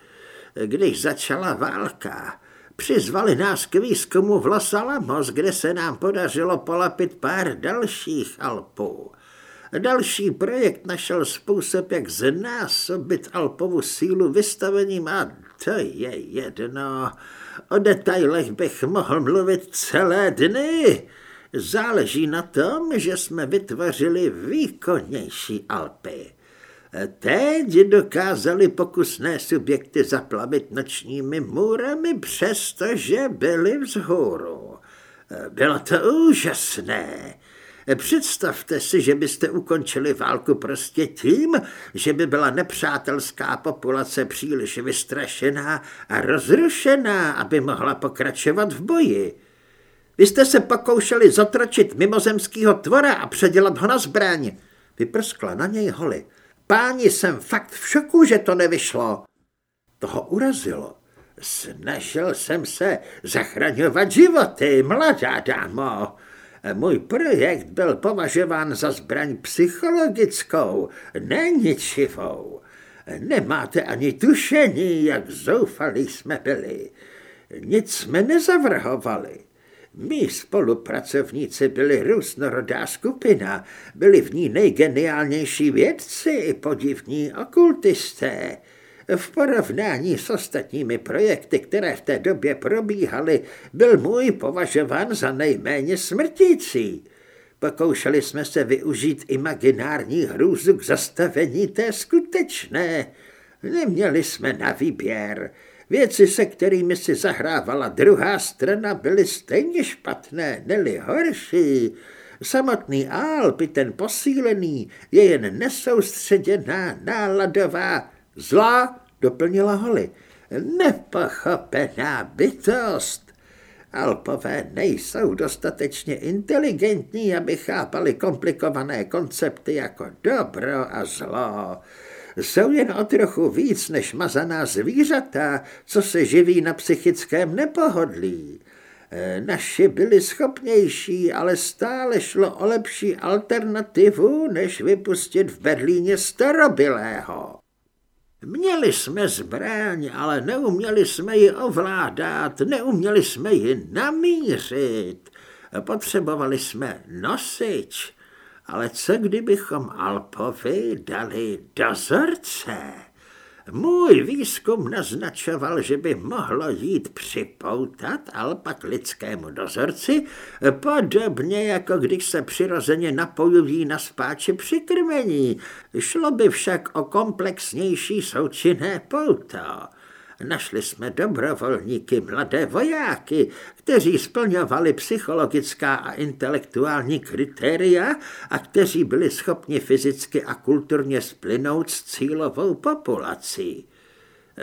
Když začala válka, přizvali nás k výzkumu v Los Alamos, kde se nám podařilo polapit pár dalších Alpů. Další projekt našel způsob, jak znásobit Alpovu sílu vystavením a to je jedno. O detailech bych mohl mluvit celé dny. Záleží na tom, že jsme vytvořili výkonnější Alpy. Teď dokázali pokusné subjekty zaplavit nočními můrami, přestože byli vzhůru. Bylo to úžasné. Představte si, že byste ukončili válku prostě tím, že by byla nepřátelská populace příliš vystrašená a rozrušená, aby mohla pokračovat v boji. Vy jste se pokoušeli zotročit mimozemskýho tvora a předělat ho na zbraň. Vyprskla na něj holy. Páni, jsem fakt v šoku, že to nevyšlo. Toho urazilo. Snažil jsem se zachraňovat životy, mladá dámo. Můj projekt byl považován za zbraň psychologickou, ne ničivou. Nemáte ani tušení, jak zoufalí jsme byli. Nic jsme nezavrhovali. Mí spolupracovníci byli různorodá skupina, byli v ní nejgeniálnější vědci i podivní okultisté. V porovnání s ostatními projekty, které v té době probíhaly, byl můj považován za nejméně smrtící. Pokoušeli jsme se využít imaginární hrůzu k zastavení té skutečné. Neměli jsme na výběr. Věci, se kterými si zahrávala druhá strana, byly stejně špatné, neli horší. Samotný Alp, ten posílený, je jen nesoustředěná, náladová, zlá, doplnila Holly. Nepochopená bytost. Alpové nejsou dostatečně inteligentní, aby chápali komplikované koncepty jako dobro a zlo. Jsou jen o trochu víc než mazaná zvířata, co se živí na psychickém nepohodlí. E, naši byli schopnější, ale stále šlo o lepší alternativu, než vypustit v Berlíně starobylého. Měli jsme zbraň, ale neuměli jsme ji ovládat, neuměli jsme ji namířit. Potřebovali jsme nosič, ale co kdybychom Alpovi dali dozorce? Můj výzkum naznačoval, že by mohlo jít připoutat Alpa k lidskému dozorci, podobně jako když se přirozeně napojují na spáči při krmení. Šlo by však o komplexnější součinné pouto. Našli jsme dobrovolníky, mladé vojáky, kteří splňovali psychologická a intelektuální kritéria a kteří byli schopni fyzicky a kulturně splynout s cílovou populací.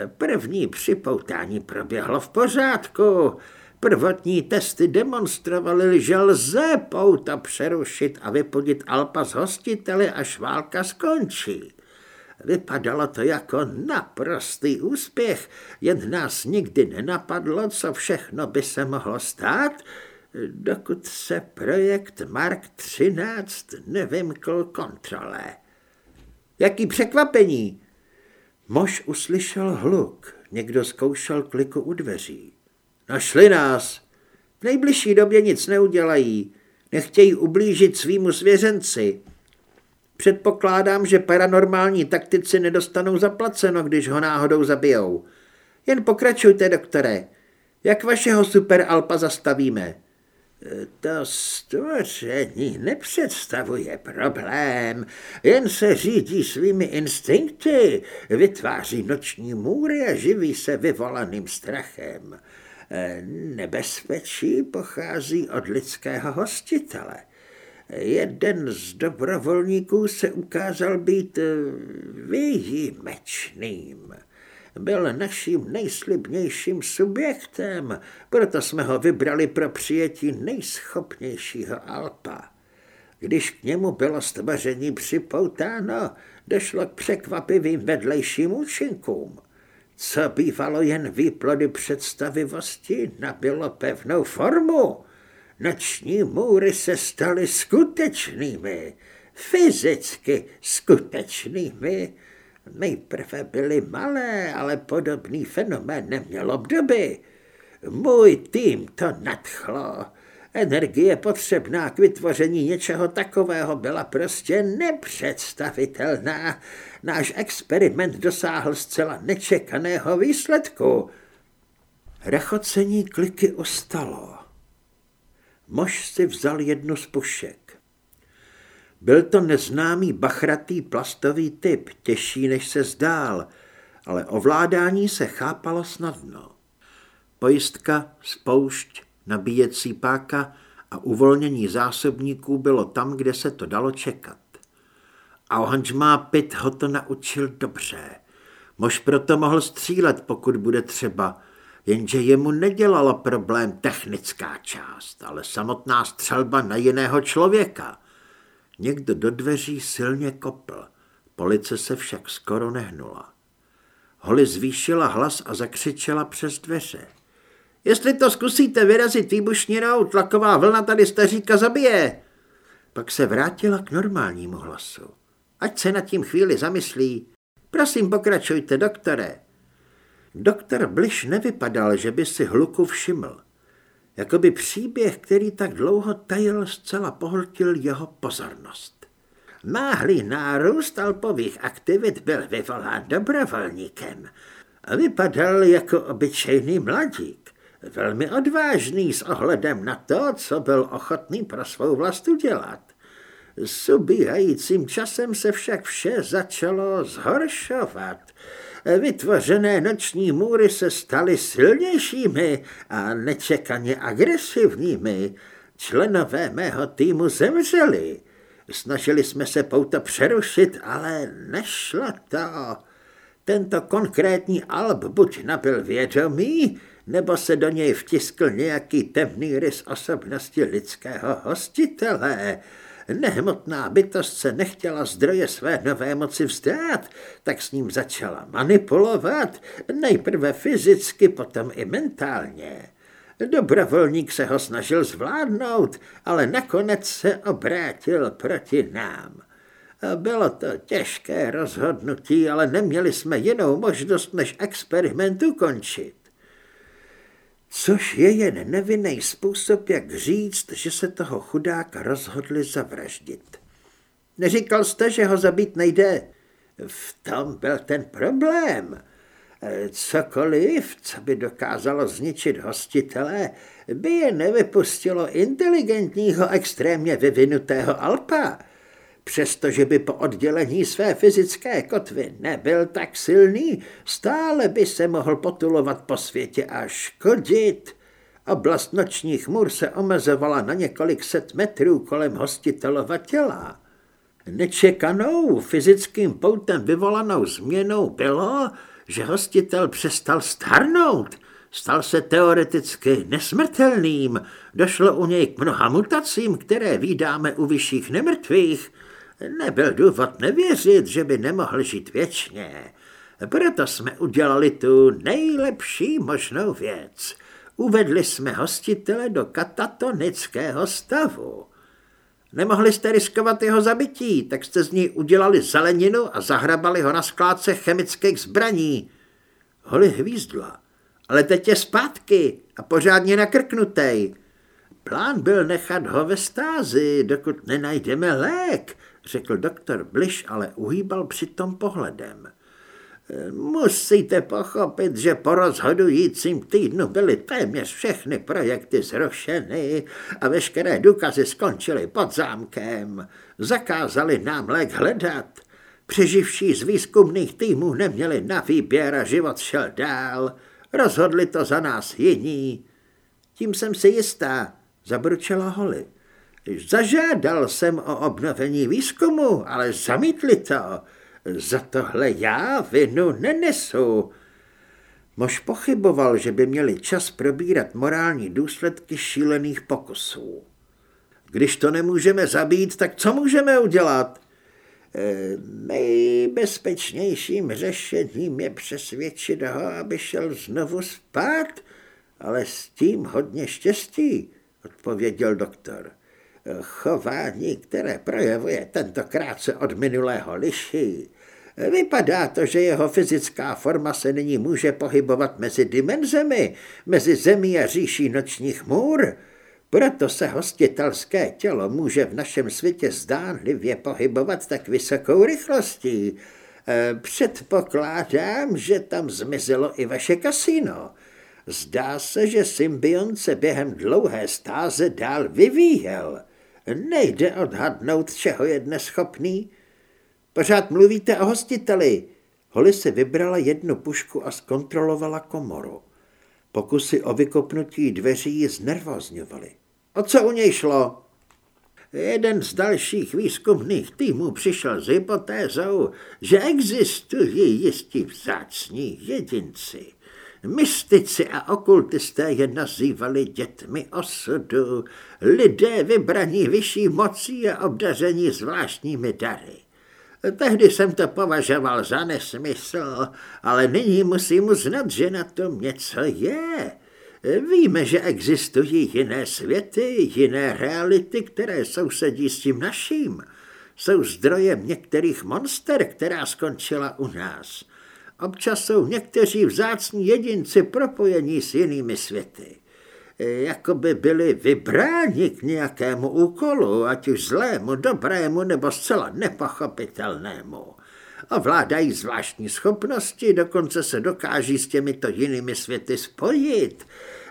První připoutání proběhlo v pořádku. Prvotní testy demonstrovaly, že lze pouta přerušit a vypudit Alpa z hostitele, až válka skončí. Vypadalo to jako naprostý úspěch, jen nás nikdy nenapadlo, co všechno by se mohlo stát, dokud se projekt Mark 13 nevymkl kontrole. Jaký překvapení! Mož uslyšel hluk, někdo zkoušel kliku u dveří. Našli nás. V nejbližší době nic neudělají. Nechtějí ublížit svýmu svěřenci. Předpokládám, že paranormální taktici nedostanou zaplaceno, když ho náhodou zabijou. Jen pokračujte, doktore. Jak vašeho super Alpa zastavíme? To stvoření nepředstavuje problém, jen se řídí svými instinkty, vytváří noční můry a živí se vyvolaným strachem. Nebezpečí pochází od lidského hostitele. Jeden z dobrovolníků se ukázal být eh, výjimečným. Byl naším nejslibnějším subjektem, proto jsme ho vybrali pro přijetí nejschopnějšího Alpa. Když k němu bylo stvoření připoutáno, došlo k překvapivým vedlejším účinkům. Co bývalo jen výplody představivosti, nabilo pevnou formu – Noční můry se staly skutečnými, fyzicky skutečnými. Nejprve byly malé, ale podobný fenomén neměl obdoby. Můj tým to nadchlo. Energie potřebná k vytvoření něčeho takového byla prostě nepředstavitelná. Náš experiment dosáhl zcela nečekaného výsledku. Rachocení kliky ostalo. Mož si vzal jednu z pušek. Byl to neznámý bachratý plastový typ, těžší než se zdál, ale ovládání se chápalo snadno. Pojistka, spoušť, nabíjecí páka a uvolnění zásobníků bylo tam, kde se to dalo čekat. A Ohanžmá Pit ho to naučil dobře. Mož proto mohl střílet, pokud bude třeba. Jenže jemu nedělala problém technická část, ale samotná střelba na jiného člověka. Někdo do dveří silně kopl. Police se však skoro nehnula. Holly zvýšila hlas a zakřičela přes dveře. Jestli to zkusíte vyrazit výbušninou, tlaková vlna tady staříka zabije. Pak se vrátila k normálnímu hlasu. Ať se nad tím chvíli zamyslí. Prosím, pokračujte, doktore. Doktor Bliš nevypadal, že by si hluku všiml. Jakoby příběh, který tak dlouho tajil, zcela pohltil jeho pozornost. Náhlý nárůst alpových aktivit byl vyvolán dobrovolníkem vypadal jako obyčejný mladík, velmi odvážný s ohledem na to, co byl ochotný pro svou vlast udělat. S ubíhajícím časem se však vše začalo zhoršovat. Vytvořené noční můry se staly silnějšími a nečekaně agresivními. Členové mého týmu zemřeli. Snažili jsme se pouta přerušit, ale nešlo to. Tento konkrétní alb buď nabil vědomí, nebo se do něj vtiskl nějaký temný rys osobnosti lidského hostitele. Nehmotná bytost se nechtěla zdroje své nové moci vzdát, tak s ním začala manipulovat, nejprve fyzicky, potom i mentálně. Dobrovolník se ho snažil zvládnout, ale nakonec se obrátil proti nám. Bylo to těžké rozhodnutí, ale neměli jsme jinou možnost, než experiment ukončit. Což je jen nevinný způsob, jak říct, že se toho chudáka rozhodli zavraždit. Neříkal jste, že ho zabít nejde? V tom byl ten problém. Cokoliv, co by dokázalo zničit hostitele, by je nevypustilo inteligentního, extrémně vyvinutého Alpa. Přestože by po oddělení své fyzické kotvy nebyl tak silný, stále by se mohl potulovat po světě a škodit. Oblast nočních můr se omezovala na několik set metrů kolem hostitelova těla. Nečekanou fyzickým poutem vyvolanou změnou bylo, že hostitel přestal starnout, stal se teoreticky nesmrtelným, došlo u něj k mnoha mutacím, které vydáme u vyšších nemrtvých, Nebyl důvod nevěřit, že by nemohl žít věčně. Proto jsme udělali tu nejlepší možnou věc. Uvedli jsme hostitele do katatonického stavu. Nemohli jste riskovat jeho zabití, tak jste z ní udělali zeleninu a zahrabali ho na skládce chemických zbraní. Holi hvízdla, ale teď je zpátky a pořádně nakrknutej. Plán byl nechat ho ve stázi, dokud nenajdeme lék, řekl doktor Bliš, ale uhýbal přitom pohledem. Musíte pochopit, že po rozhodujícím týdnu byly téměř všechny projekty zrušeny a veškeré důkazy skončily pod zámkem. Zakázali nám lék hledat. Přeživší z výzkumných týmů neměli na výběr a život šel dál. Rozhodli to za nás jiní. Tím jsem si jistá, zabručela Holly. Zažádal jsem o obnovení výzkumu, ale zamítli to. Za tohle já vinu nenesu. Mož pochyboval, že by měli čas probírat morální důsledky šílených pokusů. Když to nemůžeme zabít, tak co můžeme udělat? E, nejbezpečnějším řešením je přesvědčit ho, aby šel znovu spát, ale s tím hodně štěstí, odpověděl doktor. Chování, které projevuje tentokrát se od minulého liší. Vypadá to, že jeho fyzická forma se nyní může pohybovat mezi dimenzemi, mezi zemí a říší nočních můr. Proto se hostitelské tělo může v našem světě zdánlivě pohybovat tak vysokou rychlostí. E, předpokládám, že tam zmizelo i vaše kasino. Zdá se, že symbiont se během dlouhé stáze dál vyvíjel. Nejde odhadnout, čeho je dnes schopný. Pořád mluvíte o hostiteli. Holly si vybrala jednu pušku a zkontrolovala komoru. Pokusy o vykopnutí dveří ji znervozňovaly. O co u něj šlo? Jeden z dalších výzkumných týmů přišel s hypotézou, že existují jistí vzácní jedinci. Mystici a okultisté je nazývali dětmi osudu, lidé vybraní vyšší mocí a obdaření zvláštními dary. Tehdy jsem to považoval za nesmysl, ale nyní musím uznat, že na tom něco je. Víme, že existují jiné světy, jiné reality, které sousedí s tím naším. Jsou zdrojem některých monster, která skončila u nás. Občas jsou někteří vzácní jedinci propojení s jinými světy. Jako by byli vybráni k nějakému úkolu, ať už zlému, dobrému nebo zcela nepochopitelnému. Ovládají zvláštní schopnosti, dokonce se dokáží s těmito jinými světy spojit.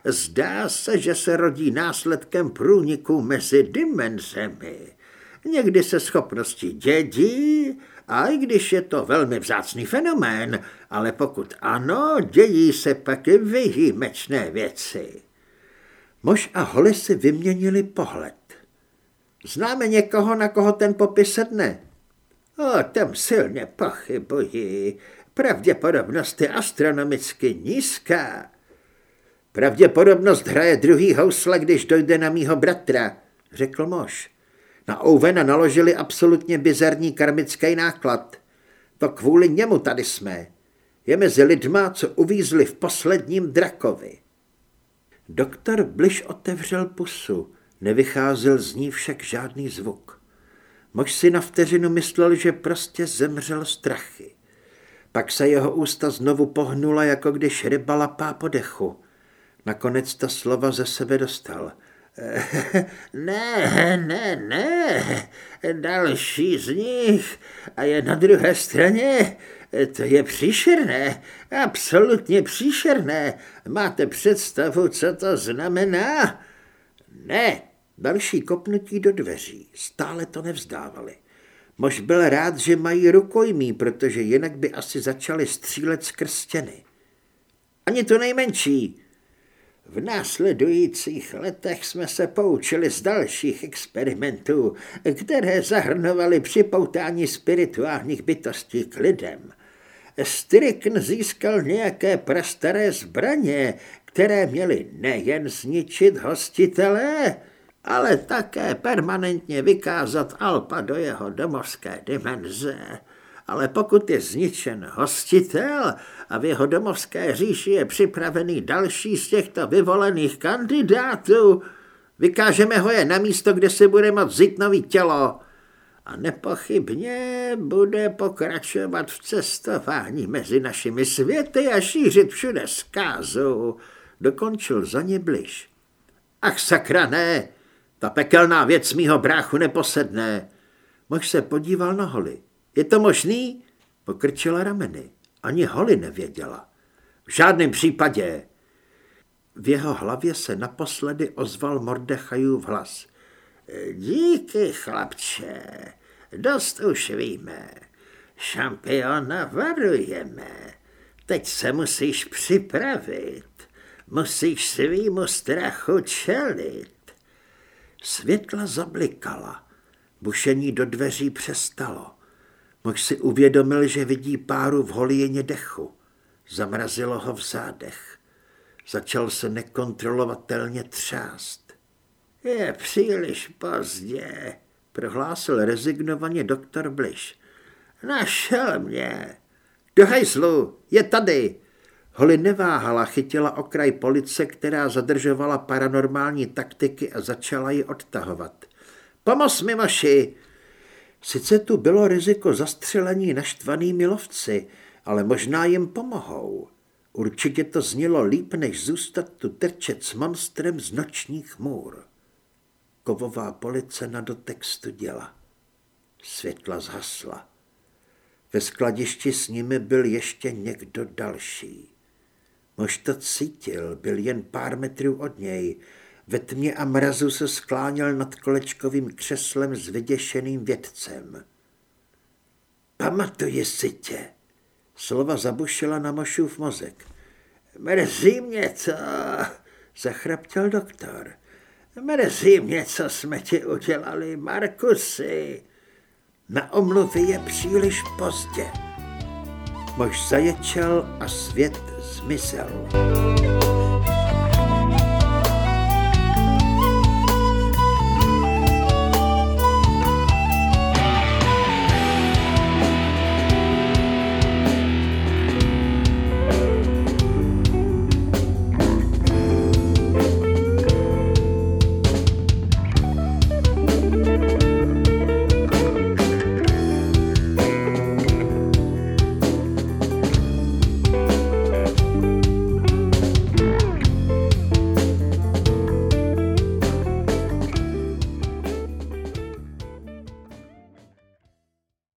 Zdá se, že se rodí následkem průniku mezi dimenzemi. Někdy se schopnosti dědí, a i když je to velmi vzácný fenomén, ale pokud ano, dějí se pak i výjimečné věci. Mož a Holly si vyměnili pohled. Známe někoho, na koho ten popis sedne? O, tam silně pochybuji. Pravděpodobnost je astronomicky nízká. Pravděpodobnost hraje druhý housle, když dojde na mýho bratra, řekl mož. Na Ouvena naložili absolutně bizarní karmický náklad. To kvůli němu tady jsme. Je mezi lidma, co uvízli v posledním drakovi. Doktor Bliž otevřel pusu, nevycházel z ní však žádný zvuk. Mož si na vteřinu myslel, že prostě zemřel strachy. Pak se jeho ústa znovu pohnula, jako když ryba lapá po dechu. Nakonec ta slova ze sebe dostal – Ne, ne, ne, další z nich a je na druhé straně. To je příšerné, absolutně příšerné. Máte představu, co to znamená? Ne, další kopnutí do dveří, stále to nevzdávali. Mož byl rád, že mají rukojmí, protože jinak by asi začali střílet z krstěny. Ani to nejmenší, v následujících letech jsme se poučili z dalších experimentů, které zahrnovaly připoutání spirituálních bytostí k lidem. Strikn získal nějaké prastaré zbraně, které měly nejen zničit hostitele, ale také permanentně vykázat Alpa do jeho domovské dimenze ale pokud je zničen hostitel a v jeho domovské říši je připravený další z těchto vyvolených kandidátů, vykážeme ho je na místo, kde se bude moct vzít nový tělo a nepochybně bude pokračovat v cestování mezi našimi světy a šířit všude zkázu. Dokončil za ně bliž. Ach sakra ne, ta pekelná věc mýho bráchu neposedne. Mož se podíval na holy. Je to možný? Pokrčila rameny. Ani Holly nevěděla. V žádném případě. V jeho hlavě se naposledy ozval Mordechajův hlas. Díky, chlapče, dost už víme. Šampiona varujeme. Teď se musíš připravit. Musíš svýmu strachu čelit. Světla zablikala. Bušení do dveří přestalo. Mož si uvědomil, že vidí páru v holijeně dechu. Zamrazilo ho v zádech. Začal se nekontrolovatelně třást. Je příliš pozdě, prohlásil rezignovaně doktor Bliš. Našel mě. Do hajzlu, je tady. Holly neváhala, chytila okraj police, která zadržovala paranormální taktiky a začala ji odtahovat. Pomoz mi, Maši, Sice tu bylo riziko zastřelení naštvanými lovci, ale možná jim pomohou. Určitě to znělo líp, než zůstat tu trčet s monstrem z nočních můr. Kovová police na dotek studěla. Světla zhasla. Ve skladišti s nimi byl ještě někdo další. Mož to cítil, byl jen pár metrů od něj, ve tmě a mrazu se skláněl nad kolečkovým křeslem s vyděšeným vědcem. Pamatuji si tě. Slova zabušila na Mošův mozek. Mrzí mě co, zachraptěl doktor. Mrzí mě, co jsme ti udělali, Markusy. Na omluvy je příliš pozdě. Mož zaječel a svět zmizel.